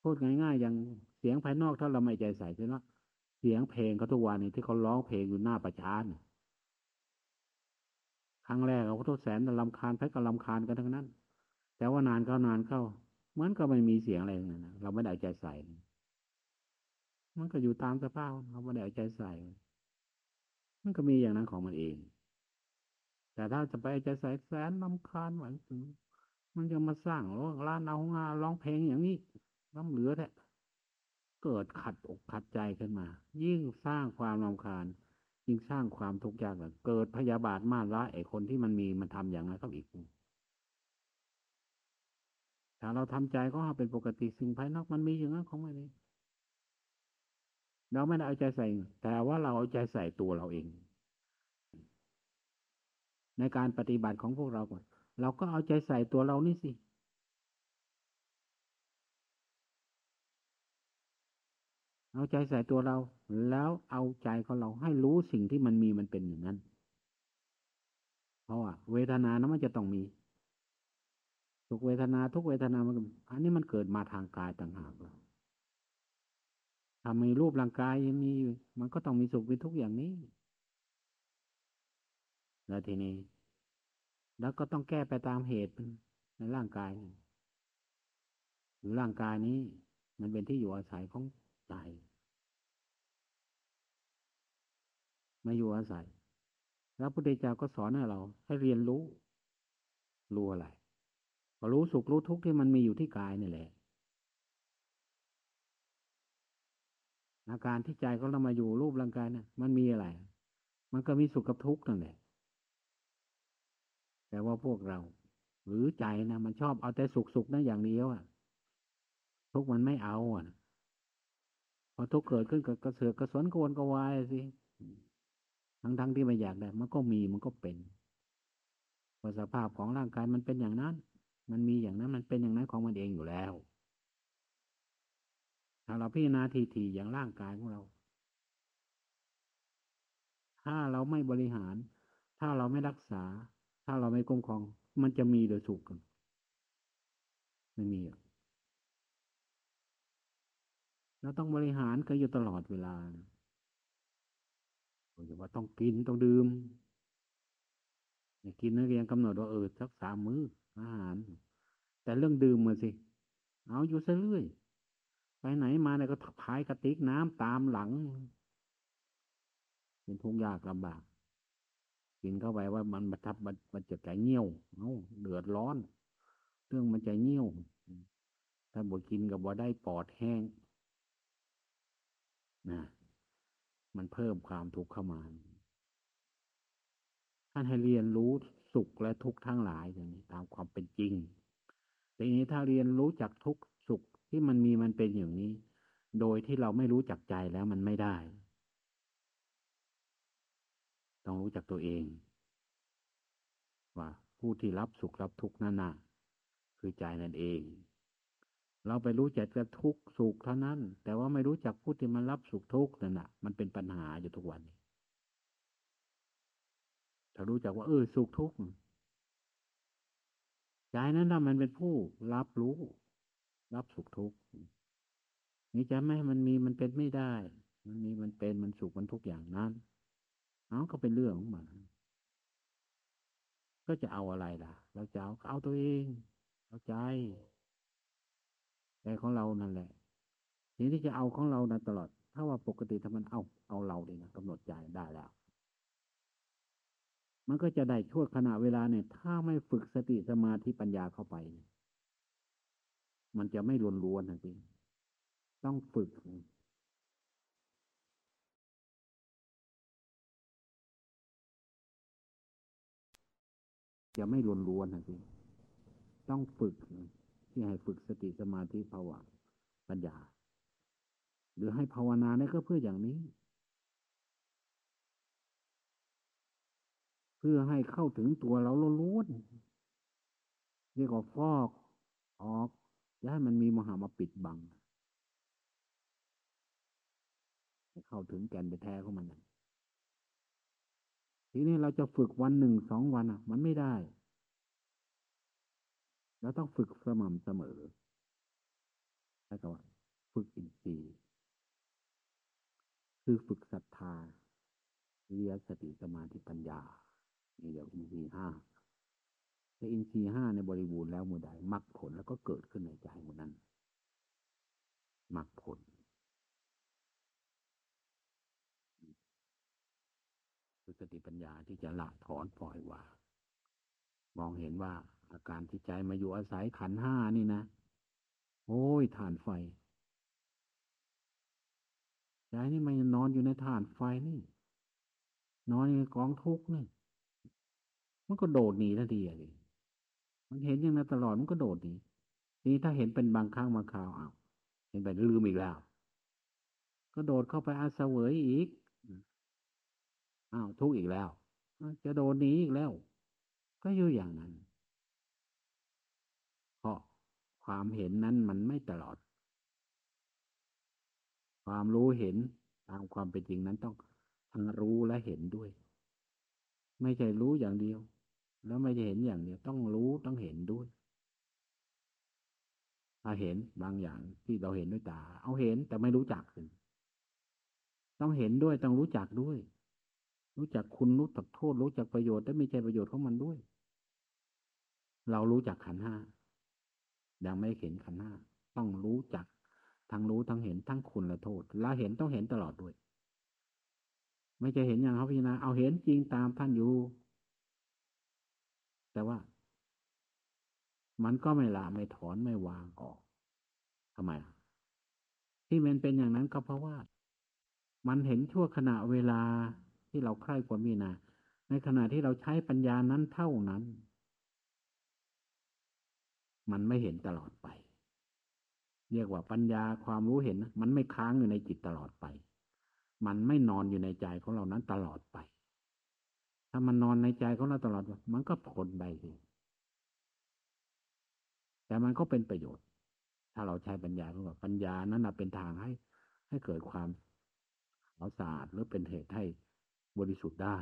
พูดง่ายๆอย่างเสียงภายนอกถ้าเราไม่ใจใส่ใช่ไหมเสียงเพลงเขาทุกวันนี้ที่เขาร้องเพลงอยู่หน้าประชานครั้งแรกเขาทุกแสนลำคาญแพ้ก็ลำคาญกันทั้งนั้น แต่ว่านานเข้านานเข้าเหมือนก็ไม่มีเสียงอะไรเลยนะเราไม่ได้ใจใส่ มันก็อยู่ตามสภาพเราไม่ได้ใจใส่ มันก็มีอย่างนั้นของมันเอง แต่ถ้าจะไปใจใส่แสนลำคาญหวังถึงมันจะมาสร้างร้านเอางาร้องเพลงอย่างนี้น้ำเหลือแหละเกิดขัดอกขัดใจขึ้นมา ยิ่งสร้างความรำคาญ ยิ่งสร้างความทุกข์ยากเกิดพยาบาทมาละไอ้คนที่มันมีมันทำอย่างนั้นก็อีกถ้าเราทำใจก็เป็นปกติสิ่งภายนอกมันมีอย่างนั้นของมันเองเราไม่ได้เอาใจใส่ แต่ว่าเราเอาใจใส่ตัวเราเอง ในการปฏิบัติของพวกเราก่อนเราก็เอาใจใส่ตัวเรานี่สิเอาใจใส่ตัวเรา แล้วเอาใจของเราให้รู้สิ่งที่มันมีมันเป็นอย่างนั้น เพราะว่าเวทนานั้นมันจะต้องมีทุกเวทนาทุกเวทนามันอันนี้มันเกิดมาทางกายต่างหากเราถ้ามีรูปร่างกายยังมีมันก็ต้องมีสุขมีทุกอย่างนี้ แล้วทีนี้ แล้วก็ต้องแก้ไปตามเหตุในร่างกายหรือร่างกายนี้ มันเป็นที่อยู่อาศัยของใจมาอยู่อาศัย แล้วพระพุทธเจ้าก็สอนให้เรา ให้เรียนรู้ รู้อะไรก็รู้สุขรู้ทุกข์ที่มันมีอยู่ที่กายนี่แหละ อาการที่ใจเขาเรามาอยู่รูปร่างกายนี่ยมันมีอะไร มันก็มีสุขกับทุกข์นั่นแหละ แต่ว่าพวกเรา หรือใจนะมันชอบเอาแต่สุขสุขนั่นอย่างเดียวอะทุกมันไม่เอาอะพอทุกเกิดขึ้นกับกระเสือกกระสนกวนกวายสิทั้งทั้งที่ไม่อยากได้ มันก็มีมันก็เป็นพอสภาพของร่างกายมันเป็นอย่างนั้น มันมีอย่างนั้นมันเป็นอย่างนั้นของมันเองอยู่แล้วถ้าเราพิจารณาทีๆอย่างร่างกายของเรา ถ้าเราไม่บริหาร ถ้าเราไม่รักษา ถ้าเราไม่คุ้มครอง มันจะมีโดยสุขกันไม่มีเราต้องบริหารก็อยู่ตลอดเวลาอย่าว่าต้องกินต้องดื่มกินนักเรียนกำหนดว่าเออสักสามมื้ออาหาร แต่เรื่องดื่มมาสิ เอาอยู่เรื่อย ไปไหนมาเนี่ยก็พายกระติกน้ำตามหลัง เป็นทุกข์ยากลำบาก กินเข้าไปว่ามันมาทับมันจะใจเงี้ยวเอาเดือดร้อนเรื่องมันใจเงี้ยวถ้าบดกินกับว่าได้ปอดแห้งนะมันเพิ่มความทุกข์เข้ามาท่านให้เรียนรู้สุขและทุกข์ทั้งหลายอย่างนี้ตามความเป็นจริงแต่นี้ถ้าเรียนรู้จากทุกข์สุขที่มันมีมันเป็นอย่างนี้ โดยที่เราไม่รู้จักใจแล้วมันไม่ได้ ต้องรู้จักตัวเอง ว่าผู้ที่รับสุขรับทุกข์นั่นน่ะ คือใจนั่นเอง เราไปรู้จักแต่ทุกข์สุขเท่านั้น แต่ว่าไม่รู้จักผู้ที่มันรับสุขทุกข์นั่นน่ะ มันเป็นปัญหาอยู่ทุกวันนี้ถ้ารู้จักว่าเออสุขทุกข์ใจนั้นน่ะมันเป็นผู้รับรู้ รับสุขทุกข์นี่จะไม่มันมีมันเป็นไม่ได้ มันมีมันเป็นมันสุขมันทุกอย่างนั้น เอาก็เป็นเรื่องของมัน ก็จะเอาอะไรล่ะ เราจะเอาเอาตัวเองเอาใจใจของเรานั่นแหละทีนี้จะเอาของเรานะตลอด ถ้าว่าปกติถ้ามันเอาเอาเราเลยนะกำหนดใจได้แล้ว มันก็จะได้ช่วขณะเวลาเนี่ย ถ้าไม่ฝึกสติสมาธิปัญญาเข้าไปมันจะไม่ล้วนๆนะพี่ต้องฝึก จะไม่ล้วนนะพี่ต้องฝึกที่ให้ฝึกสติสมาธิภาวะปัญญา หรือให้ภาวนาเนี่ยก็เพื่ออย่างนี้ เพื่อให้เข้าถึงตัวเราล้วนเรียกว่าฟอกออกอย่าให้มันมีมหามาปิดบังเข้าถึงแก่นแท้ของมัน ทีนี้เราจะฝึกวันหนึ่งสองวันอะ มันไม่ได้เราต้องฝึกสม่ำเสมอแล้วก็ว่าฝึกอินทรีย์คือฝึกศรัทธาวิริยสติสมาธิปัญญานี่เดี๋ยวอินทรีย์ห้าถ้าอินทรีย์ห้าในบริบูรณ์แล้วมือใดมรรคผลแล้วก็เกิดขึ้นในใจมือนั้นมรรคผลคือ สติปัญญาที่จะละถอนปล่อยวางมองเห็นว่าอาการที่ใจมาอยู่อาศัยขันห้านี่นะ โอ้ยฐานไฟใจนี่มันนอนอยู่ในฐานไฟนี่ นอนในกองทุกข์นี่ มันก็โดดหนีทันทีเลยมันเห็นอย่างนั้นตลอดมันก็โดดหนีนี่ถ้าเห็นเป็นบางครั้งบางคราวอ้าวเห็นไปลืมอีกแล้ว ก็โดดเข้าไปอาเสวยอีก อ้าวทุกข์อีกแล้ว จะโดดหนีอีกแล้ว ก็อยู่อย่างนั้น เพราะความเห็นนั้นมันไม่ตลอด ความรู้เห็นตามความเป็นจริงนั้นต้องทั้งรู้และเห็นด้วย ไม่ใช่รู้อย่างเดียว แล้วไม่ใช่เห็นอย่างเดียว ต้องรู้ต้องเห็นด้วยถ้าเห็นบางอย่างที่เราเห็นด้วยตา เอาเห็นแต่ไม่รู้จัก ต้องเห็นด้วยต้องรู้จักด้วย รู้จักคุณรู้จักโทษ รู้จักประโยชน์และไม่ใช่ประโยชน์ของมันด้วย เรารู้จักขันห้ายังไม่เห็นขันห้าต้องรู้จักทั้งรู้ทั้งเห็นทั้งคุณและโทษ และเห็นต้องเห็นตลอดด้วย ไม่จะเห็นอย่างเขาพิจารณาเอาเห็นจริงตามท่านอยู่ แต่ว่า มันก็ไม่ละไม่ถอนไม่วางออกทำไมที่มันเป็นอย่างนั้นก็เพราะว่า มันเห็นชั่วขณะเวลา ที่เราใคร่ความมีนาในขณะที่เราใช้ปัญญานั้นเท่านั้น มันไม่เห็นตลอดไป เรียกว่าปัญญาความรู้เห็นมันไม่ค้างอยู่ในจิตตลอดไป มันไม่นอนอยู่ในใจของเรานั้นตลอดไป ถ้ามันนอนในใจของเราตลอด มันก็ผลไปสิแต่มันก็เป็นประโยชน์ ถ้าเราใช้ปัญญาเพราะว่าปัญญานั้นเป็นทางให้ ให้เกิดความเอาสะอาดหรือเป็นเหตุให้ บริสุทธิ์ได้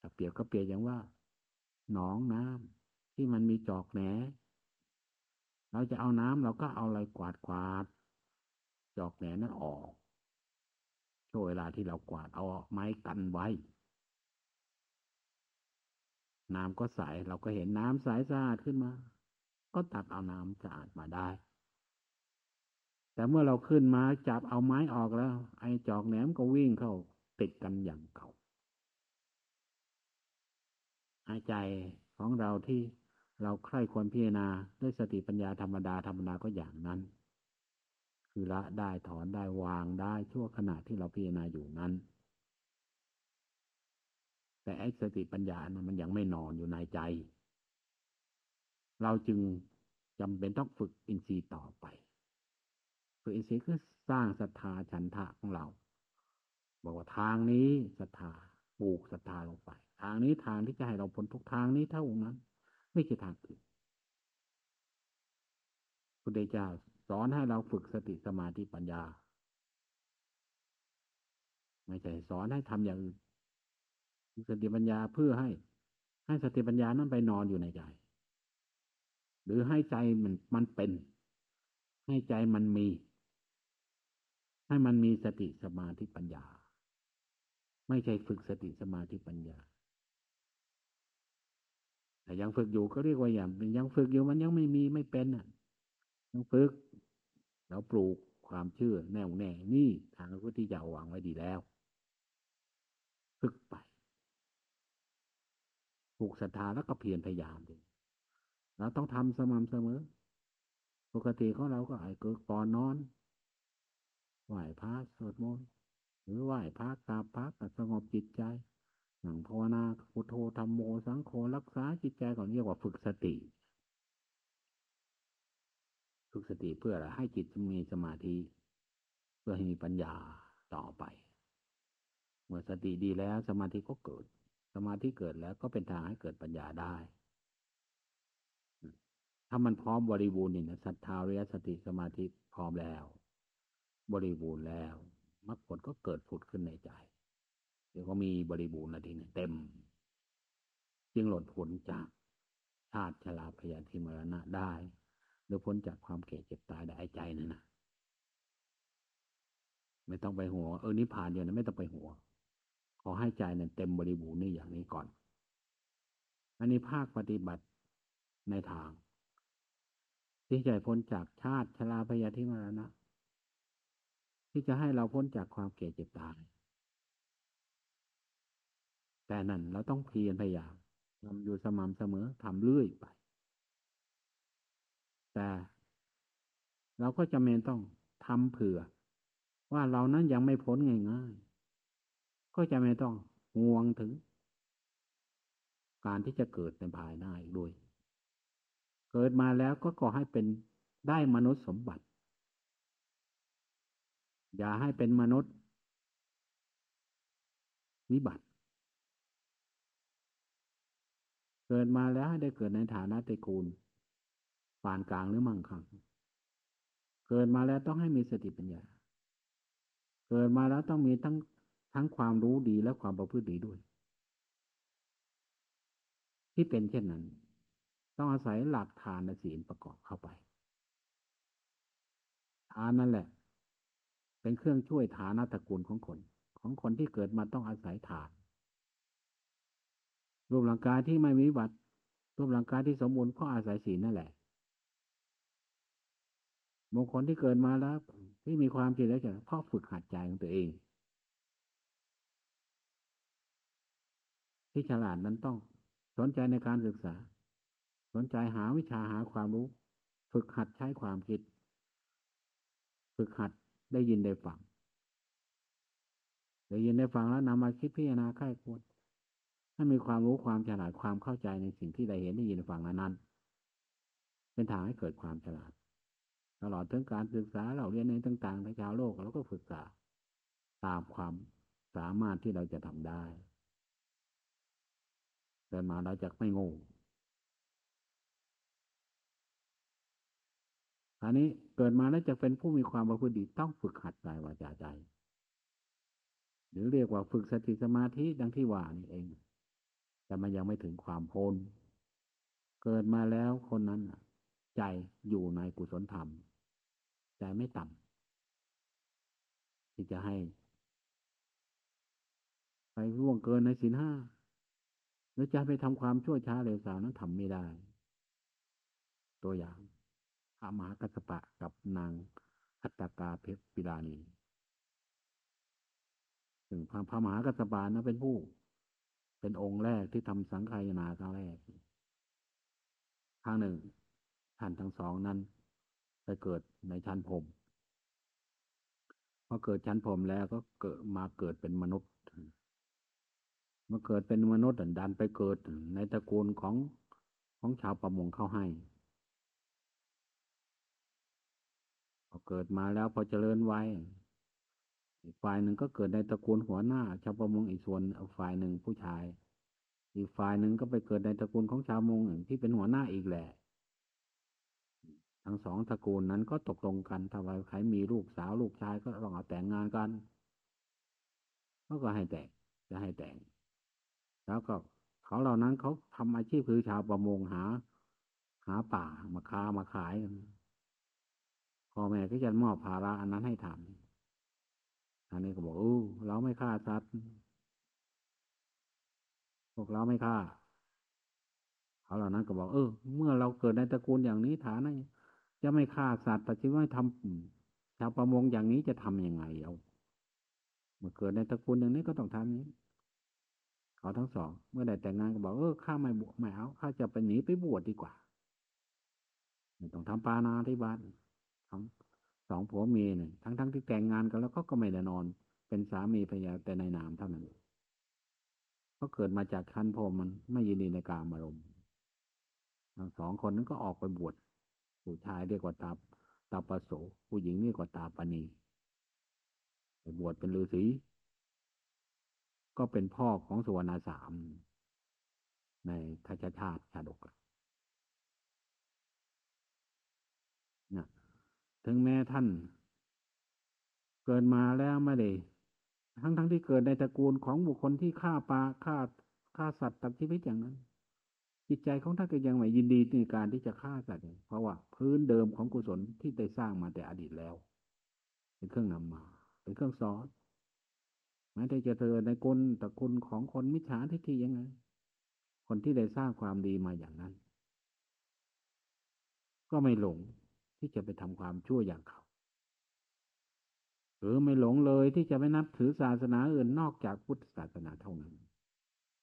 ถ้าเปรียบก็เปรียบอย่างว่า หนองน้ำที่มันมีจอกแหนเราจะเอาน้ำเราก็เอาอะไรกวาดกวาด จอกแหนนั้นออกช่วงเวลาที่เรากวาดเอาไม้กันไว้ น้ำก็ใสเราก็เห็นน้ำใสสะอาดขึ้นมา ก็ตัดเอาน้ำสะอาดมาได้ แต่เมื่อเราขึ้นมาจับเอาไม้ออกแล้ว ไอ้จอกแหนมก็วิ่งเข้า ติดกันอย่างเก่าหายใจของเราที่เราใคร่ควรพิจารณาด้วยสติปัญญาธรรมดาธรรมดาก็อย่างนั้น คือละได้ถอนได้วางได้ชั่วขณะที่เราพิจารณาอยู่นั้น แต่ไอ้สติปัญญานะมันยังไม่นอนอยู่ในใจ เราจึงจำเป็นต้องฝึกอินทรีย์ต่อไป ฝึกอินทรีย์คือสร้างศรัทธาฉันทะของเรา บอกว่าทางนี้ศรัทธาปลูกศรัทธาลงไป ทางนี้ทางที่จะให้เราพ้นทุกทางนี้เท่านั้น ไม่ใช่ทางอื่นพุทธเจ้าสอนให้เราฝึกสติสมาธิปัญญา ไม่ใช่สอนให้ทำอย่างอื่นสติปัญญาเพื่อให้ ให้สติปัญญานั้นไปนอนอยู่ในใจ หรือให้ใจมันมันเป็น ให้ใจมันมี ให้มันมีสติสมาธิปัญญา ไม่ใช่ฝึกสติสมาธิปัญญาแต่ยังฝึกอยู่ก็เรียกว่าอย่างยังฝึกอยู่มันยังไม่มีไม่เป็นอะต้องฝึกเราปลูกความเชื่อแน่วแน่นี่ทางพระพุทธเจ้าวางไว้ดีแล้ว ฝึกไปปลูกศรัทธาแล้วก็เพียรพยายามดิเราต้องทำสม่ำเสมอ ปกติของเราก็ไอ้เกิดก่อนนอนไหว้พระสวดมนต์ หรือไหว้พระกราบพระก็สงบจิตใจหนังภาวนาพุทโธธรรมโมสังโฆรักษาจิตใจก่อนเรียกว่าฝึกสติ ฝึกสติเพื่ออะไรให้จิตมีสมาธิ เพื่อให้มีปัญญาต่อไป เมื่อสติดีแล้วสมาธิก็เกิด สมาธิเกิดแล้วก็เป็นทางให้เกิดปัญญาได้ ถ้ามันพร้อมบริบูรณ์นี่นะศรัทธาเรียสติสมาธิพร้อมแล้ว บริบูรณ์แล้ว มรรคผลก็เกิดผุดขึ้นในใจเดี๋ยวก็มีบริบูรณ์นาทีนี้เต็ม จึงหล่นพ้นจากชาติชราพยาธิมรณะได้ หรือพ้นจากความแก่เจ็บตายได้ใจนั่นนะไม่ต้องไปหัวเออนิพพานเดียวนะไม่ต้องไปหัว ขอให้ใจนั้นเต็มบริบูรณ์นี่อย่างนี้ก่อน อันนี้ภาคปฏิบัติในทาง ที่จะพ้นจากชาติชราพยาธิมรณะ ที่จะให้เราพ้นจากความเก่เจ็บตาย แต่นั่นเราต้องเพียรพยายามทำอยู่สม่ำเสมอทำเรื่อยไป แต่เราก็จะเมนต้องทำเผื่อ ว่าเรานั้นยังไม่พ้นง่ายๆ ก็จะไม่ต้องห่วงถึง การที่จะเกิดในภายหน้าอีกด้วย เกิดมาแล้วก็ขอให้เป็นได้มนุษย์สมบัติ อย่าให้เป็นมนุษย์วิบัติ เกิดมาแล้วให้ได้เกิดในฐานะตระกูลปานกลางหรือมั่งคั่งเกิดมาแล้วต้องให้มีสติปัญญา เกิดมาแล้วต้องมีทั้งทั้งความรู้ดีและความประพฤติดีด้วย ที่เป็นเช่นนั้น ต้องอาศัยหลักทานศีลประกอบเข้าไปทานนั่นแหละ เป็นเครื่องช่วยฐานะตระกูลของคน ของคนที่เกิดมาต้องอาศัยฐาน รูปร่างกายที่ไม่มีวัดรูปร่างกายที่สมบูรณ์ก็อาศัยศีลนั่นแหละบางคนที่เกิดมาแล้ว ที่มีความจิตแล้วจะพราะฝึกหัดใจของตัวเอง ที่ฉลาดนั้นต้องสนใจในการศึกษา สนใจหาวิชาหาความรู้ ฝึกหัดใช้ความคิด ฝึกหัด ได้ยินได้ฟังได้ยินได้ฟังแล้วนำมาคิดพิจารณาค่ายควรให้มีความรู้ความฉลาดความเข้าใจในสิ่งที่ได้เห็นได้ยินฟังนั้นเป็นทางให้เกิดความฉลาด ตลอดถึงการศึกษาเราเรียนในต่างๆในชาวโลกเราก็ฝึกษา ตามความสามารถที่เราจะทำได้แต่มาเราจะไม่โง่ อันนี้เกิดมาแล้วจะเป็นผู้มีความประพฤติดีต้องฝึกหัดกายวาจาใจ หรือเรียกว่าฝึกสติสมาธิดังที่ว่านี่เอง แต่มันยังไม่ถึงความพ้น เกิดมาแล้วคนนั้นใจอยู่ในกุศลธรรม ใจไม่ต่ำที่จะให้ไปร่วงเกินในสินห้าหรือจะไปทำความชั่วช้าเร็วสาวนั้นทำไม่ได้ ตัวอย่าง ระมหากัสปะกับนางอัตตกาเพชรปิลานีถึงพระพระมหากัสปะนะเป็นผู้ เป็นองค์แรกที่ทำสังขายนาครั้งแรกครั้งหนึ่งท่านทั้งสองนั้นไปเกิดในชั้นพรมพอเกิดชั้นพรมแล้วก็เกิดมาเกิดเป็นมนุษย์เมื่อเกิดเป็นมนุษย์ดันไปเกิดในตระกูลของของชาวประมงเข้าให้พอ เกิดมาแล้วพอเจริญวัยอีกฝ่ายหนึ่งก็เกิดในตระกูลหัวหน้า ชาวประมงอีกส่วนฝ่ายหนึ่งผู้ชาย อีกฝ่ายหนึ่งก็ไปเกิดในตระกูลของชาวมงที่เป็นหัวหน้าอีกแหละ ทั้งสองตระกูลนั้นก็ตกลงกันถ้าว่าใครมีลูกสาวลูกชายก็ต้องเอาแต่งงานกันเขาก็ให้แต่งจะให้แต่ง แล้วก็เขาเหล่านั้นเขาทำอาชีพคือชาวประมงหา หาป่ามาค้ามาขายกัน พ่อแม่ก็จะมอบภาระอันนั้นให้ทำอันนี้ก็บอกอู้เราไม่ฆ่าสัตว์พวกเราไม่ฆ่าเขาเหล่านั้นก็บอกเออ เมื่อเราเกิดในตระกูลอย่างนี้ฐานะจะไม่ฆ่าสัตว์แต่จะไม่ทำชาวประมงอย่างนี้จะทำยังไงเอาเมื่อเกิดในตระกูลอย่างนี้ก็ต้องทำนี้เขาทั้งสอง เมื่อได้แต่งงานก็บอกเออข้าไม่บวชไม่เอาข้าจะไปหนีไปบวชดีกว่าไม่ต้องทำปานาที่บ้า ทั้งสองผัวเมียเนี่ยทั้งทั้งที่แต่งงานกันแล้วก็ก็ไม่ได้นอน เป็นสามีภรรยาแต่ในนามเท่านั้นเขาเกิดมาจากคันพมันไม่ยินดีในการมารมทั้งสองคนนั้นก็ออกไปบวชผู้ชายเรียกว่าตาตาปโสผู้หญิงเรียกว่าตาปณีไปบวชเป็นฤาษีก็เป็นพ่อของสุวรรณสามในทัชชาติชาดกนะ ถึงแม้ท่าน เกิดมาแล้วไม่ได้ทั้งทั้งที่เกิดในตระกูลของบุคคลที่ฆ่าปลาฆ่าฆ่าสัตว์ตัดชีวิตอย่างนั้น จิตใจของท่านก็ยังไม่ยินดีในการที่จะฆ่าสัตว์เพราะว่าพื้นเดิมของกุศลที่ได้สร้างมาแต่อดีตแล้ว เป็นเครื่องนำมา เป็นเครื่องสอนแม้แต่จะเธอในกลตระกูลของคนมิจฉาทิฏฐิยังไง คนที่ได้สร้างความดีมาอย่างนั้น ก็ไม่หลง ที่จะไปทำความชั่วอย่างเขาหรือไม่หลงเลยที่จะไปนับถือศาสนาอื่นนอกจากพุทธศาสนาเท่านั้น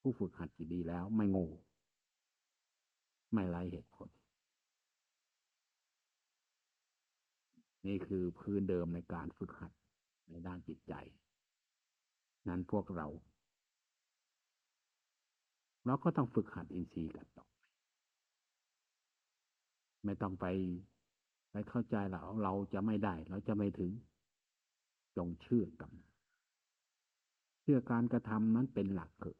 ผู้ฝึกหัดจิตดีแล้วไม่โง่ไม่ไรเหตุผล นี่คือพื้นเดิมในการฝึกหัดในด้านจิตใจ นั้นพวกเรา เราก็ต้องฝึกหัดอินทรีย์กันต่อไม่ต้องไป ไปเข้าใจเราเราจะไม่ได้ เราจะไม่ถึง จงเชื่อกัน เชื่อการกระทำนั้นเป็นหลักเกิด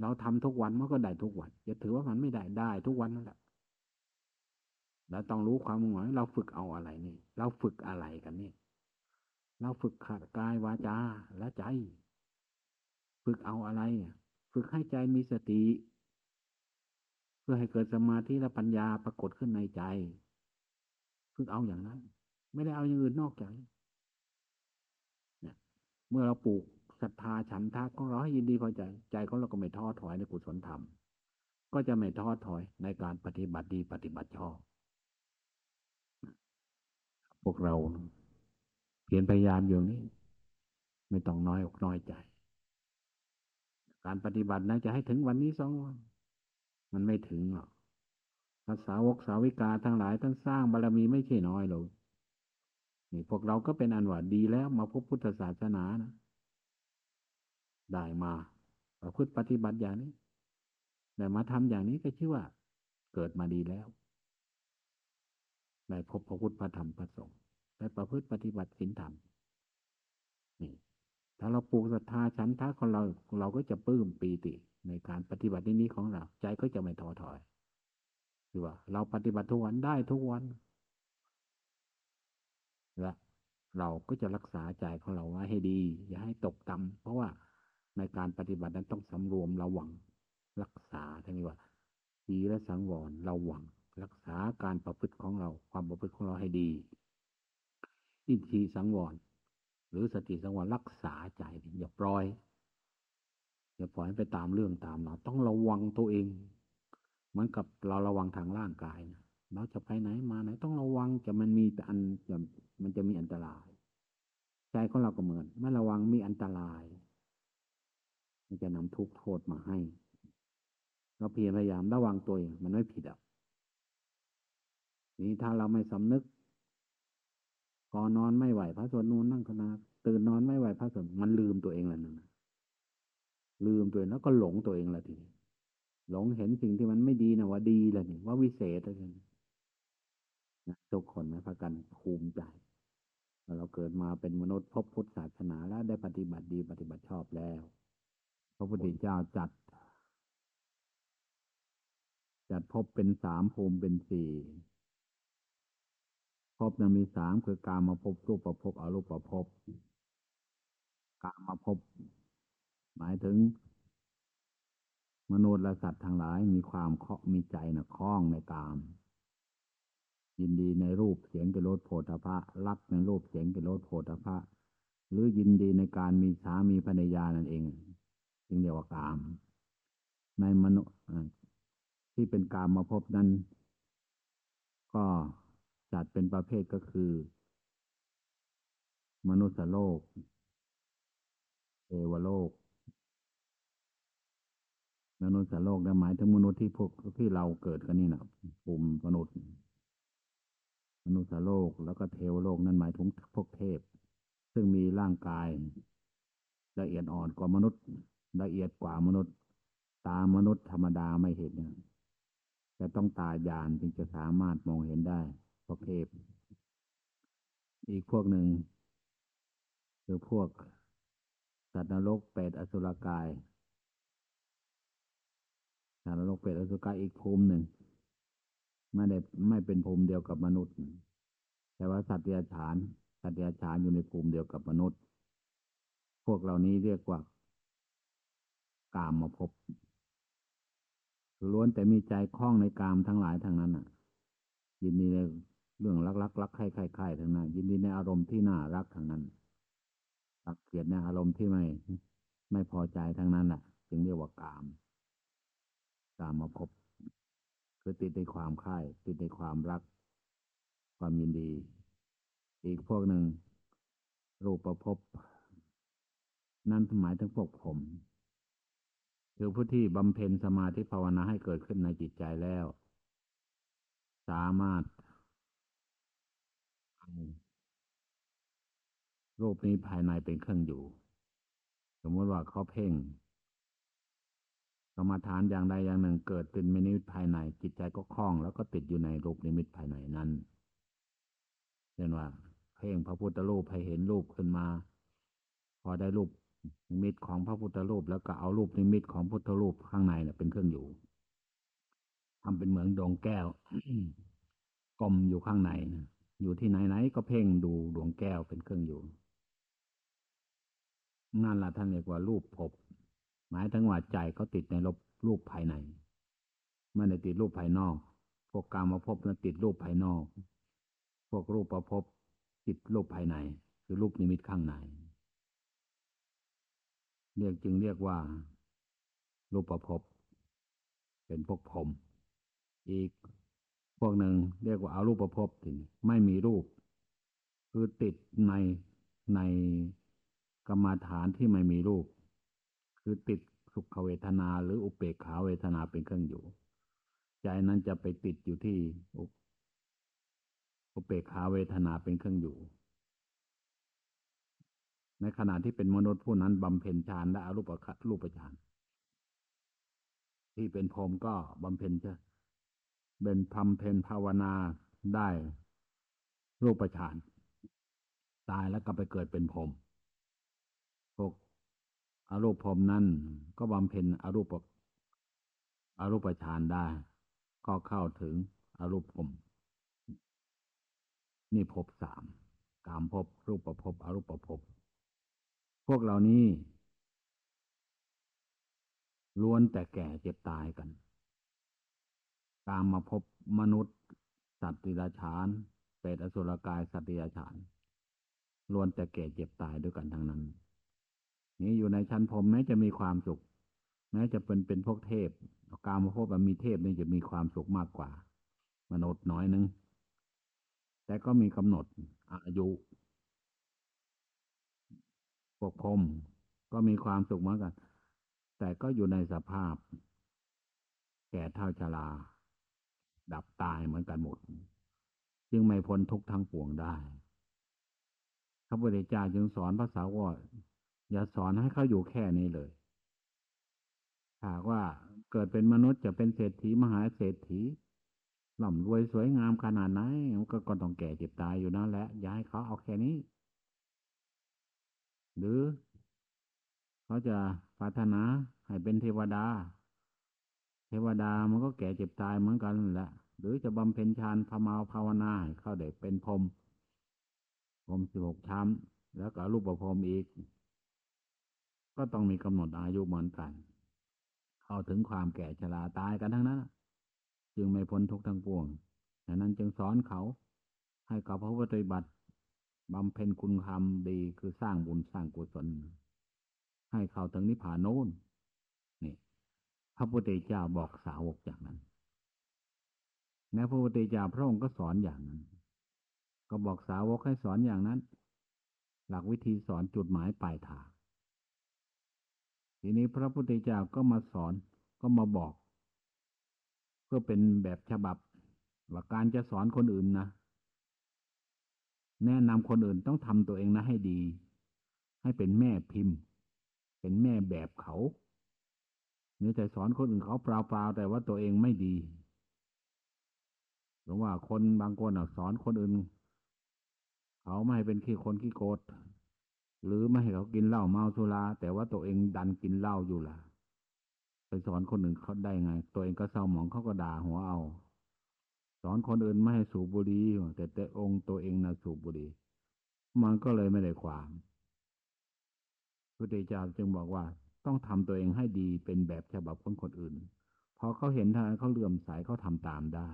เราทำทุกวันมันก็ได้ทุกวันจะถือว่ามันไม่ได้ได้ทุกวันนั่นแหละเราต้องรู้ความหมายเราฝึกเอาอะไรนี่ เราฝึกอะไรกันนี่ เราฝึกขัดกายวาจาและใจ ฝึกเอาอะไรฝึกให้ใจมีสติ เพื่อให้เกิดสมาธิและปัญญาปรากฏขึ้นในใจ ฝึกเอาอย่างนั้น ไม่ได้เอาอย่างอื่นนอกจากเนี่ย เมื่อเราปลูกศรัทธาฉันทะของเราให้ยินดีพอใจ ใจของเราก็ไม่ท้อถอยในกุศลธรรม ก็จะไม่ท้อถอยในการปฏิบัติดีปฏิบัติชอบพวกเราเพียรพยายามอย่างนี้ ไม่ต้องน้อยอกน้อยใจ การปฏิบัตินะจะให้ถึงวันนี้สองวัน มันไม่ถึงหรอก ภาษาวกสาวิกาทั้งหลายท่านสร้างบารรมีไม่ใช่น้อยหรอกนี่พวกเราก็เป็นอันว่าดีแล้วมาพบพุทธศาสนานะได้มาประพฤติปฏิบัติอย่างนี้ได้มาทำอย่างนี้ก็ชื่อว่า เกิดมาดีแล้วได้พบพระพุทธพระธรรมพระสงฆ์ได้ประพฤติปฏิบัติศีลธรรมนี่ถ้าเราปลูกศรัทธาชั้นท้าของเราเราก็จะปลื้มปีติในการปฏิบัตินี้ของเรา ใจก็จะไม่ท้อถอย คือว่า เราปฏิบัติทุกวันได้ทุกวันและเราก็จะรักษาใจของเราไว้ให้ดี อย่าให้ตกต่ำเพราะว่าในการปฏิบัตินั้นต้องสำรวมระวัง รักษาทั้งนี้ว่าดีและสังวรระวัง รักษาการประพฤติของเรา ความประพฤติของเราให้ดี อินทรีย์สังวรหรือสติสังวรรักษาใจอย่าปล่อยอย่าปล่อยไปตามเรื่องตามเราต้องระวังตัวเอง เหมือนกับเราระวังทางร่างกายนะเราจะไปไหนมาไหนต้องระวังจะมันมีแต่อันจะมันจะมีอันตราย ใจของเราก็เหมือนไม่ระวังมีอันตราย มันจะนำทุกโทษมาให้ เราเพียรพยายามระวังตัวเองมันไม่ผิดอะนี่ถ้าเราไม่สำนึกก่อนนอนไม่ไหวพระสวดนูนนั่งคณะตื่นนอนไม่ไหวพระสวดมันลืมตัวเองแล้วนะลืมตัวเองแล้วก็หลงตัวเองละทีนี้ หลงเห็นสิ่งที่มันไม่ดีนะว่าดีแล้วนี่ว่าวิเศษอะไรนะทุกคนนะพากันภูมิใจเราเกิดมาเป็นมนุษย์พบพุทธศาสนาแล้วได้ปฏิบัติดีปฏิบัติชอบแล้ว พระพุทธเจ้าจัด จัดพบเป็นสามภูมิเป็นสี่ภพนั้นมีสามคือการมาพบรูปประพบอรูปประพบการมาพบ หมายถึง มนุษย์และสัตว์ทั้งหลายมีความเคาะมีใจนะคล้องในกาม ยินดีในรูปเสียงกิโลดโพธพะรักในรูปเสียงกิโลดโพธพะหรือยินดีในการมีสามีภรรยานั่นเองจึงเรียกว่ากาม ในมนุษย์ที่เป็นกามมาพบนั้น ก็จัดเป็นประเภทก็คือ มนุษย์โลกเทวโลก มนุษย์โลกนั้นหมายถึงมนุษย์ที่พวกที่เราเกิดกันนี่นะภูมิมนุษย์ มนุษย์โลกแล้วก็เทวโลกนั้นหมายถึงพวกเทพ ซึ่งมีร่างกาย ละเอียดอ่อนกว่ามนุษย์ ละเอียดกว่ามนุษย์ ตามนุษย์ธรรมดาไม่เห็นนะจะต้องตายานถึงจะสามารถมองเห็นได้พวกเทพ อีกพวกหนึ่งคือพวกสัตว์นรกเปรตอสุรกาย นรกเปรตอสุกายอีกภูมิหนึ่ง ไม่ได้ไม่เป็นภูมิเดียวกับมนุษย์ แต่ว่าสัตว์เดรัจฉานสัตว์เดรัจฉานอยู่ในภูมิเดียวกับมนุษย์ พวกเหล่านี้เรียกว่ากามมาพบล้วนแต่มีใจคล้องในกามทั้งหลายทั้งนั้นอะ ยินดีในเรื่องรักรักรักใครใครใครทั้งนั้น ยินดีในอารมณ์ที่น่ารักทั้งนั้นรักเกลียดในอารมณ์ที่ไม่ ไม่พอใจทั้งนั้นแหละจึงเรียกว่ากาม กามมาพบคือติดในความค่าย ติดในความรัก ความยินดี อีกพวกหนึ่ง รูปประพบ นั่นหมายถึงพวกผมคือผู้ที่บำเพ็ญสมาธิภาวนาให้เกิดขึ้นในจิตใจแล้ว สามารถเอารูปนี้ภายในเป็นเครื่องอยู่ สมมติว่าเขาเพ่ง กรรมฐานอย่างใดอย่างหนึ่งเกิดเป็นมินิตภายใน จิตใจก็คล้องแล้วก็ติดอยู่ในรูปนิมิตภายในนั้นเช่นว่าเพ่งพระพุทธรูปให้เห็นรูปขึ้นมา พอได้รูปนิมิตของพระพุทธรูป แล้วก็เอารูปนิมิตของพุทธรูปข้างในเนี่ยเป็นเครื่องอยู่ทำเป็นเหมือนดวงแก้วกลมอยู่ข้างในอยู่ที่ไหนๆก็เพ่งดูดวงแก้วเป็นเครื่องอยู่นั่นแหละท่านเรียกว่ารูปภพ หมายถึงว่าใจเขาติดในรูปภายในไม่ได้ติดรูปภายนอก พวกกามาพบนั้นติดรูปภายนอก พวกรูปประพบติดรูปภายใน คือรูปนิมิตข้างในเรียกจึงเรียกว่า รูปประพบเป็นพวกผม อีกพวกหนึ่งเรียกว่าเอารูปประพบถึงไม่มีรูป คือติดในในกรรมาฐานที่ไม่มีรูป คือติดสุขเวทนาหรืออุเบกขาเวทนาเป็นเครื่องอยู่ ใจนั้นจะไปติดอยู่ที่อุเบกขาเวทนาเป็นเครื่องอยู่ ในขณะที่เป็นมนุษย์ผู้นั้นบำเพ็ญฌานและอรูปคัรูปฌานที่เป็นพรมก็บำเพ็ญจะเป็นทำเพนภาวนาได้รูปฌานตายแล้วก็ไปเกิดเป็นพรม อารูปพรมนั้นก็บำเพ็ญอารูปอารูปฌานได้ ก็เข้าถึงอารูปพรมนี่ภพสามกามภพรูปภพบอรูปภพบ พวกเหล่านี้ล้วนแต่แก่เจ็บตายกันตามมาพบมนุษย์สัตว์ติราชานเปรตอสุรกายสัตว์ติราชานล้วนแต่แก่เจ็บตายด้วยกันทั้งนั้น นี้อยู่ในชั้นพรมแม้จะมีความสุข แม้จะเป็นเป็นพวกเทพกามาพมีเทพนี่จะมีความสุขมากกว่า มนุษย์น้อยนึง แต่ก็มีกำหนดอายุพวกพรมก็มีความสุขเหมือนกัน แต่ก็อยู่ในสภาพ แก่เท่าชรา ดับตายเหมือนกันหมด จึงไม่พ้นทุกทั้งปวงได้พระพุทธเจ้าจึงสอนภาษาวร อย่าสอนให้เขาอยู่แค่นี้เลยหากว่าเกิดเป็นมนุษย์จะเป็นเศรษฐีมหาเศรษฐีร่ำรวยสวยงามขนาดไหนก็ก็ต้องแก่เจ็บตายอยู่นั่นแหละอย่าให้เขาเอาแค่นี้ หรือ เขาจะปรารถนาให้เป็นเทวดา เทวดามันก็แก่เจ็บตายเหมือนกันแหละ หรือจะบำเพ็ญฌานพมาภาวนาให้เข้าได้เป็นพรหมพรหมสิบหกชั้นแล้วก็รูปประพรมอีก ก็ต้องมีกำหนดอายุเหมือนกัน เข้าถึงความแก่ชราตายกันทั้งนั้น จึงไม่พ้นทุกทั้งปวงดังนั้นจึงสอนเขา ให้กับพระปฏิบัติบำเพ็ญคุณธรรมดีคือสร้างบุญสร้างกุศล ให้เข้าถึงนิพพานโน้นนี่ พระพุทธเจ้าบอกสาวกอย่างนั้นแม้พระพุทธเจ้าพระองค์ก็สอนอย่างนั้น ก็บอกสาวกให้สอนอย่างนั้น หลักวิธีสอนจุดหมายปลายทาง ทีนี้พระพุทธเจ้าก็มาสอนก็มาบอก เพื่อเป็นแบบฉบับ ว่าการจะสอนคนอื่นนะ แนะนำคนอื่นต้องทำตัวเองนะให้ดี ให้เป็นแม่พิมพ์ เป็นแม่แบบเขาเนี่แต่สอนคนอื่นเขาเปล่าๆแต่ว่าตัวเองไม่ดีหรือว่าคนบางคนสอนคนอื่น เขาไม่ให้เป็นขี้คนขี้โกรธ หรือไม่ให้เขากินเหล้าเมาสุราแต่ว่าตัวเองดันกินเหล้าอยู่ล่ะ ไปสอนคนอื่นเขาได้ไง ตัวเองก็เศร้าหมองเขาก็ด่าหัวเอา สอนคนอื่นไม่ให้สูบบุหรี่แต่แต่องค์ตัวเองนะสูบบุหรี่มันก็เลยไม่ได้ความพระเจ้าจึงบอกว่า ต้องทำตัวเองให้ดีเป็นแบบฉบับของคนอื่นพอเขาเห็นทางเขาเลื่อมใสเขาทำตามได้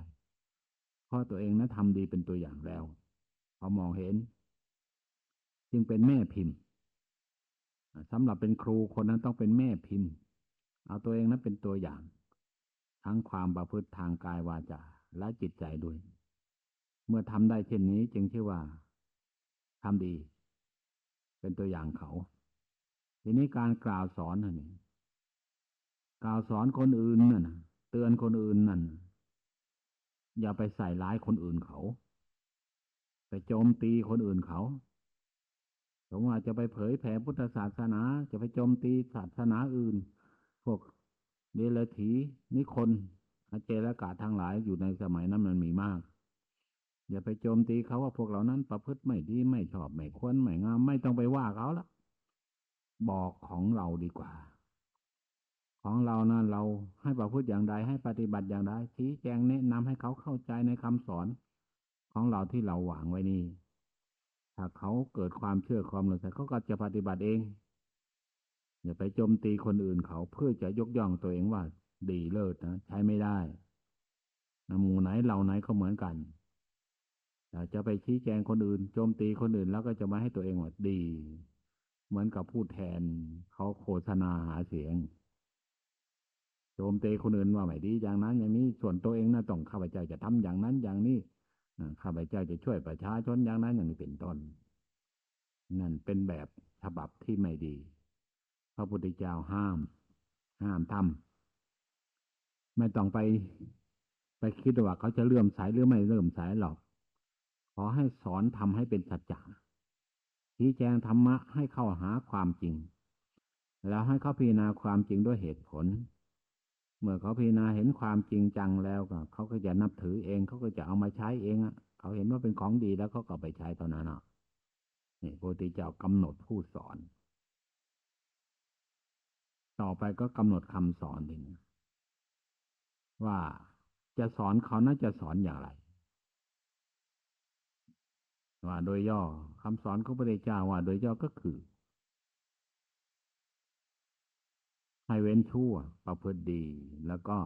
เพราะตัวเองนะทำดีเป็นตัวอย่างแล้วเขามองเห็น จึงเป็นแม่พิมพ์สำหรับเป็นครูคนนั้นต้องเป็นแม่พิมพ์ เอาตัวเองนั้นเป็นตัวอย่าง ทั้งความประพฤติทางกายวาจาและจิตใจด้วย เมื่อทำได้เช่นนี้จึงชื่อว่าทำดี เป็นตัวอย่างเขา ทีนี้การกล่าวสอนนั่นเองกล่าวสอนคนอื่นนั่นเตือนคนอื่นนั่นอย่าไปใส่ร้ายคนอื่นเขา ไปโจมตีคนอื่นเขา สมมติว่าจะไปเผยแผ่พุทธศาสนา จะไปโจมตีศาสนาอื่น พวกเดลถีนิคนอาเจรกาทั้งหลายอยู่ในสมัยนั้นมันมีมาก อย่าไปโจมตีเขาว่าพวกเหล่านั้นประพฤติไม่ดีไม่ชอบไม่ควรไม่งาม ไม่ต้องไปว่าเขาละบอกของเราดีกว่า ของเรานะเราให้ประพฤติอย่างใดให้ปฏิบัติอย่างใดชี้แจงแนะนำให้เขาเข้าใจในคำสอน ของเราที่เราหวังไว้นี่ ถ้าเขาเกิดความเชื่อความเลื่อมใสเขาก็จะปฏิบัติเอง อย่าไปโจมตีคนอื่นเขาเพื่อจะยกย่องตัวเองว่า ดีเลิศนะใช้ไม่ได้นะหมู่ไหนเหล่าไหนก็เหมือนกันแต่จะไปชี้แจงคนอื่น โจมตีคนอื่นแล้วก็จะมาให้ตัวเองว่าดี เหมือนกับผู้แทนเขาโฆษณาหาเสียงโจมตีคนอื่นว่าไม่ดีอย่างนั้น อย่างนี้ส่วนตัวเองนะต้องข้าพเจ้าจะทำอย่างนั้นอย่างนี้ ข้าพเจ้าจะช่วยประชาชนอย่างนั้นอย่างนี้เป็นต้น นั่นเป็นแบบฉบับที่ไม่ดี พระพุทธเจ้าห้าม ห้ามทำไม่ต้องไปไปคิดว่าเขาจะเลื่อมสายหรือไม่เลื่อมสายหรอก ขอให้สอนทำให้เป็นสัจจะชี้แจงธรรมะให้เข้าหาความจริง แล้วให้เขาพิจารณาความจริงด้วยเหตุผล เมื่อเขาพิจารณาเห็นความจริงจังแล้วก็เขาก็จะนับถือเองเขาก็จะเอามาใช้เองอะ เขาเห็นว่าเป็นของดีแล้วเขาก็ไปใช้เท่านั้นอะนี่พระพุทธเจ้ากำหนดผู้สอน ต่อไปก็กำหนดคำสอนถึงว่าจะสอนเขาน่าจะสอนอย่างไรว่าโดยย่อคำสอนของพระเดชเจ้าว่า โดยย่อก็คือ ให้เว้นชั่วประพฤติดี แล้วก็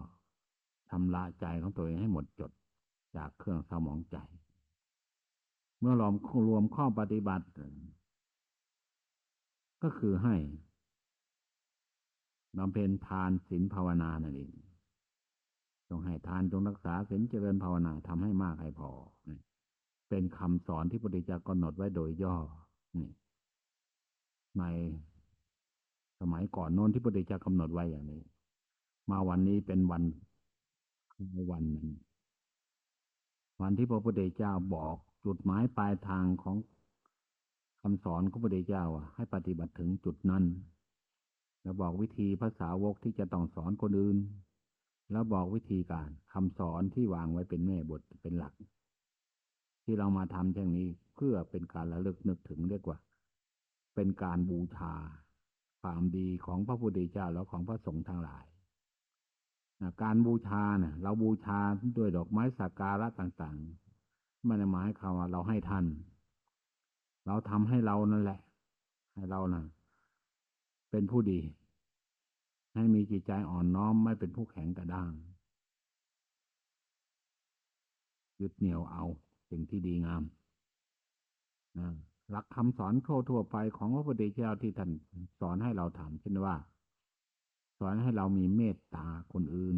ทำละใจของตัวเองให้หมดจดจากเครื่องสมองใจ เมื่อรวมรวมข้อปฏิบัติ ก็คือให้บำเพ็ญทานศีลภาวนานั่นเองจงให้ทานจงรักษาศีลเจริญภาวนาทำให้มากให้พอ เป็นคำสอนที่พระพุทธเจ้ากำหนดไว้โดยย่อนี่ใน สมัยก่อนโน้นที่พระพุทธเจ้ากำหนดไว้อย่างนี้ มาวันนี้เป็นวันวันนั้นวันที่พระพุทธเจ้าบอกจุดหมายปลายทางของคำสอนของพระพุทธเจ้าอะให้ปฏิบัติถึงจุดนั้นแล้วบอกวิธีภาษาวกที่จะต้องสอนคนอื่น แล้วบอกวิธีการคำสอนที่วางไว้เป็นแม่บทเป็นหลัก ที่เรามาทำเช่นนี้เพื่อเป็นการระลึกนึกถึงเรียกว่า เป็นการบูชา ความดีของพระพุทธเจ้าและของพระสงฆ์ทั้งหลายนะการบูชาเนี่ย เราบูชาด้วยดอกไม้สักการะต่างๆไม่ได้หมายความว่าเราให้ท่าน เราทำให้เรานั่นแหละ ให้เรานะ่ะ เป็นผู้ดี ให้มีจิตใจอ่อนน้อมไม่เป็นผู้แข็งกระด้าง ยึดเหนี่ยวเอาสิ่งที่ดีงามนะ หลักคำสอนโทั่วไปของพระพุทธเจ้าที่ท่านสอนให้เราทำเช่นว่า สอนให้เรามีเมตตาคนอื่น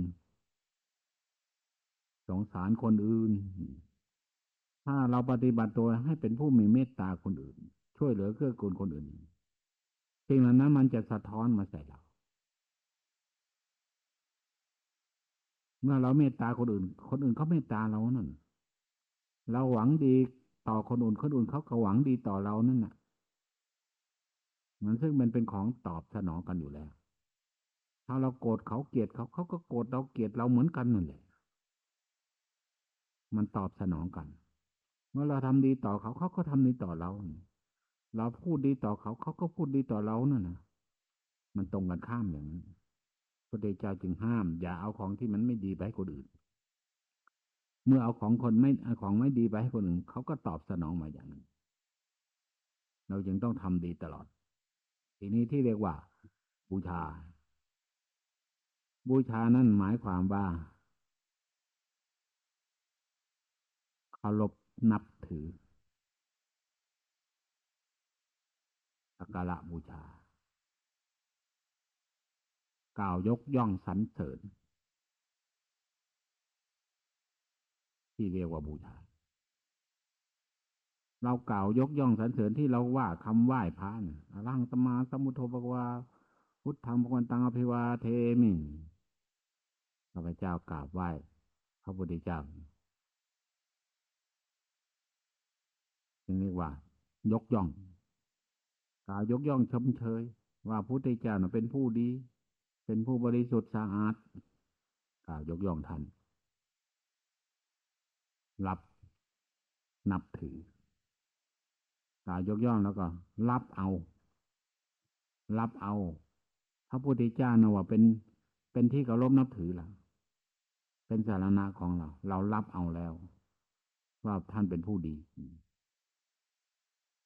สงสารคนอื่น ถ้าเราปฏิบัติตัวให้เป็นผู้มีเมตตาคนอื่น ช่วยเหลือเกื้อกูลคนอื่นสิ่งเหล่านั้นมันจะสะท้อนมาใส่เรา เมื่อเราเมตตาคนอื่น คนอื่นเขาเมตตาเรานั่นเราหวังดี ต่อคนอื่นคนอื่นเขาก็หวังดีต่อเรานั่นน่ะ มันซึ่งมันเป็นของตอบสนองกันอยู่แล้ว ถ้าเราโกรธเขาเกลียดเขาเขาก็โกรธเราเกลียดเราเหมือนกันนั่นแหละ มันตอบสนองกัน เมื่อเราทำดีต่อเขาเขาก็ทำดีต่อเรา เราพูดดีต่อเขาเขาก็พูดดีต่อเรานั่นนะมันตรงกันข้ามอย่างนั้นพระเดชจ้าจึงห้าม อย่าเอาของที่มันไม่ดีไปให้คนอื่น เมื่อเอาของคนไม่เอาของไม่ดีไปให้คนอื่นเขาก็ตอบสนองมาอย่างนั้น เราจึงต้องทำดีตลอด ทีนี้ที่เรียกว่า บูชา บูชานั่นหมายความว่าเคารพนับถือสักการะบูชากล่าวยกย่องสรรเสริญ ที่เรียกว่าบูชา เรากล่าวยกย่องสรรเสริญที่เราว่าคำไหว้พระนะอรังสมาสมุทโธปกวาพุทธังพวันตังอภิวาเทมิข้าพเจ้ากราบไหว้พระพุทธเจ้าจึงเรียกว่า ยกย่องกล่าวยกย่องชมเชย ว่าพุทธเจ้าเป็นผู้ดี เป็นผู้บริสุทธิ์สะอาดกล่าวยกย่องท่าน รับ นับถือกล่าวยกย่องแล้วก็ รับเอา รับเอาพระพุทธเจ้านะว่าเป็นเป็นที่เคารพนับถือเราเป็นสารณะของเรา เรารับเอาแล้ว ว่าท่านเป็นผู้ดี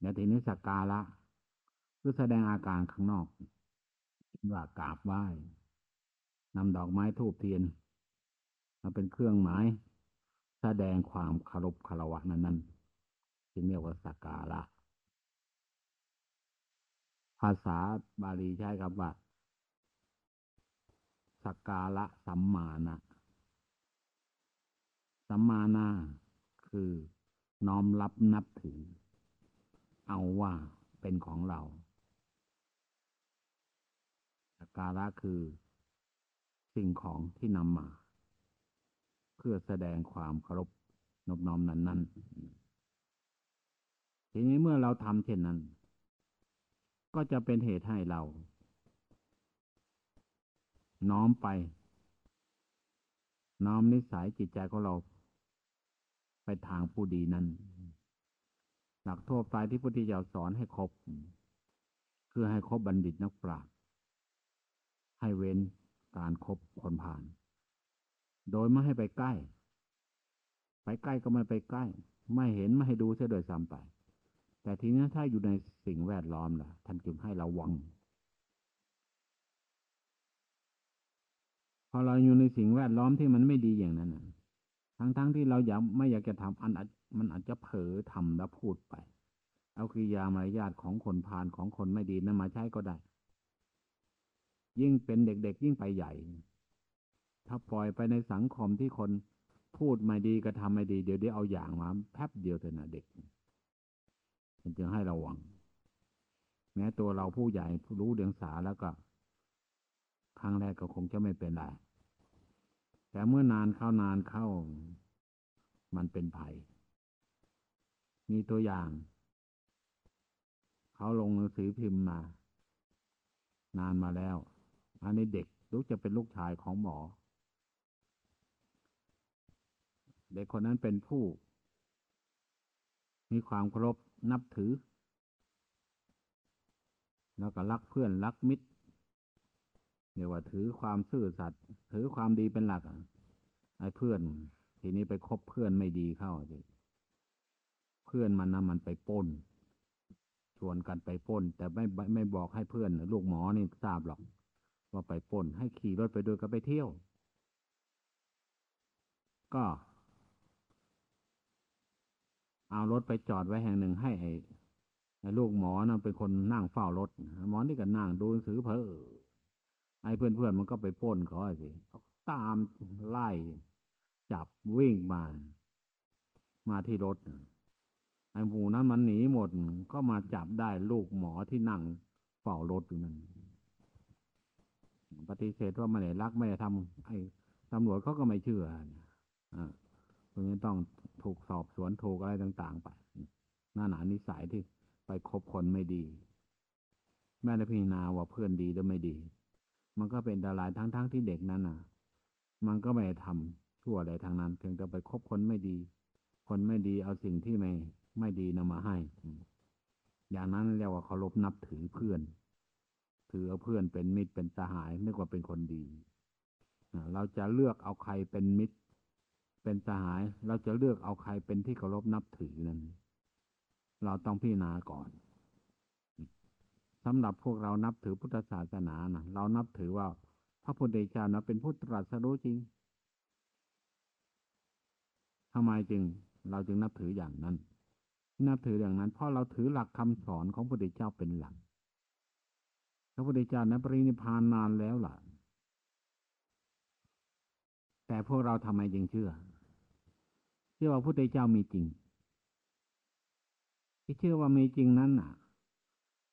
ในทีนี้สักการะคือแสดงอาการข้างนอกว่ากราบไหว้นำดอกไม้ทูบเทียนมาเป็นเครื่องหมาย แสดงความคารพคารวะนั้นนั้นที่เรียกว่าสักการะ ภาษาบาลีใช้คำว่าสักการะสัมมานะสัมมานาคือน้อมรับนับถือ เอาว่าเป็นของเราสักการะคือสิ่งของที่นำมา เพื่อแสดงความเคารพนบน้อมนั้นนั้นทีนี้เมื่อเราทำเช่นนั้น ก็จะเป็นเหตุให้เรา น้อมไป น้อมนิสัยจิตใจของเรา ไปทางผู้ดีนั้น หลักทั่วไปที่พุทธเจ้าสอนให้ครบ คือให้ครบบัณฑิตนักปราชญ์ให้เว้นการครบคนผ่าน โดยไม่ให้ไปใกล้ ไปใกล้ก็ไม่ไปใกล้ ไม่เห็นไม่ให้ดูเสียโดยซ้ำไป แต่ทีนี้ถ้าอยู่ในสิ่งแวดล้อมล่ะ ท่านจึงให้ระวัง พอเราอยู่ในสิ่งแวดล้อมที่มันไม่ดีอย่างนั้นทั้งๆทที่เราอยากไม่อยากจะทำอันมันอาจจะเผลอทำแล้วพูดไป เอากิริยามารยาทของคนพาลของคนไม่ดีนั้นมาใช้ก็ได้ ยิ่งเป็นเด็กๆยิ่งไปใหญ่ ถ้าปล่อยไปในสังคมที่คนพูดไม่ดีกระทำไม่ดี เดี๋ยวเดี๋ยวเอาอย่างมาแป๊บเดียวเถอะนะเด็กมันจึงให้ระวัง แม้ตัวเราผู้ใหญ่รู้เดียงสาแล้วก็ ครั้งแรกก็คงจะไม่เป็นไรแต่เมื่อนานเข้านานเข้า มันเป็นภัย มีตัวอย่าง เขาลงหนังสือพิมพ์มา นานมาแล้วอันนี้เด็กรู้จะเป็นลูกชายของหมอ เด็กคนนั้นเป็นผู้ มีความเคารพนับถือ แล้วก็รักเพื่อนรักมิตรเรียกว่าถือความซื่อสัตย์ถือความดีเป็นหลักไอ้เพื่อน ทีนี้ไปคบเพื่อนไม่ดีเข้าสิเพื่อนมันนะมันไปป้น ชวนกันไปป้น แต่ไม่ไม่บอกให้เพื่อนลูกหมอนี่ทราบหรอก ว่าไปป้น ให้ขี่รถไปด้วยก็ไปเที่ยว ก็ เอารถไปจอดไว้แห่งหนึ่งให้ไอ้ลูกหมอนะเป็นคนนั่งเฝ้ารถหมอนี่ก็นั่งดูหนังสือเพอไอ้เพื่อนเพื่อนๆมันก็ไปป้นเขาสิเขาตามไล่จับวิ่งมา มาที่รถไอ้หมูนั้นมันหนีหมด ก็มาจับได้ลูกหมอที่นั่งเฝ้ารถอยู่นั่นปฏิเสธว่าไม่ได้รักไม่ได้ทำไอ้ตำรวจเขาก็ไม่เชื่ออ่าตรงนี้ต้อง ถูกสอบสวนถูกอะไรต่าง ๆ ไปหน้าหนานิสัยที่ไปคบคนไม่ดี แม่ได้พิจารณาว่าเพื่อนดีหรือไม่ดี มันก็เป็นอันตรายทั้งๆที่เด็กนั้นน่ะ มันก็ไม่ได้ทำชั่วอะไรทางนั้นเพียงแต่ไปคบคนไม่ดี คนไม่ดีเอาสิ่งที่ไม่ไม่ดีนำมาให้ อย่างนั้นเรียกว่าเคารพนับถือเพื่อน ถือเอาเพื่อนเป็นมิตรเป็นสหายนึกว่าเป็นคนดีเราจะเลือกเอาใครเป็นมิตร เป็นสหาย เราจะเลือกเอาใครเป็นที่เคารพนับถือนั้น เราต้องพิจารณาก่อนสำหรับพวกเรานับถือพุทธศาสนานะเรานับถือว่าพระพุทธเจ้านะเป็นผู้ตรัสรู้จริงทำไมจึง เราจึงนับถืออย่างนั้น นับถืออย่างนั้น เพราะเราถือหลักคำสอนของพระพุทธเจ้าเป็นหลักพระพุทธเจ้านั้นปรินิพานนานแล้วล่ะแต่พวกเราทำไมจึงเชื่อ เชื่อว่าพระพุทธเจ้ามีจริง ที่เชื่อว่ามีจริงนั้นน่ะ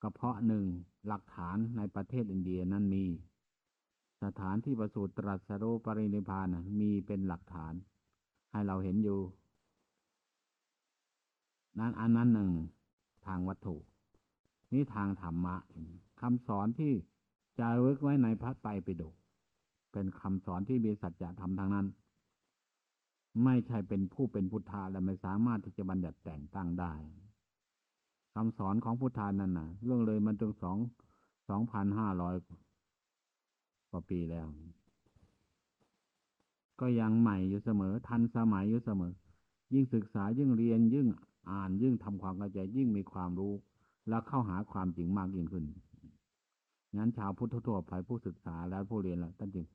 ก็เพราะหนึ่งหลักฐานในประเทศอินเดียนั้นมี สถานที่ประสูติตรัสรู้ปรินิพานมีเป็นหลักฐาน ให้เราเห็นอยู่ นั้นอันนั้นหนึ่งทางวัตถุ นี่ทางธรรมะคำสอนที่จารึกไว้ในพระไตรปิฎกเป็นคำสอนที่มีสัจธรรมทางนั้น ไม่ใช่เป็นผู้เป็นพุทธาและไม่สามารถที่จะบัญญัติแต่งตั้งได้คำสอนของพุทธานั่นนะเรื่องเลยมันถึงสองสองพันห้าร้อยกว่าปีแล้ว ก็ยังใหม่อยู่เสมอ ทันสมัยอยู่เสมอ ยิ่งศึกษายิ่งเรียนยิ่งอ่านยิ่งทำความเข้าใจยิ่งมีความรู้ และเข้าหาความจริงมากยิ่งขึ้นงั้นชาวพุทธทั่วไปผู้ศึกษาและผู้เรียนแล้วท่านจึง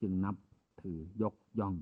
จึงนับถือยกย่อง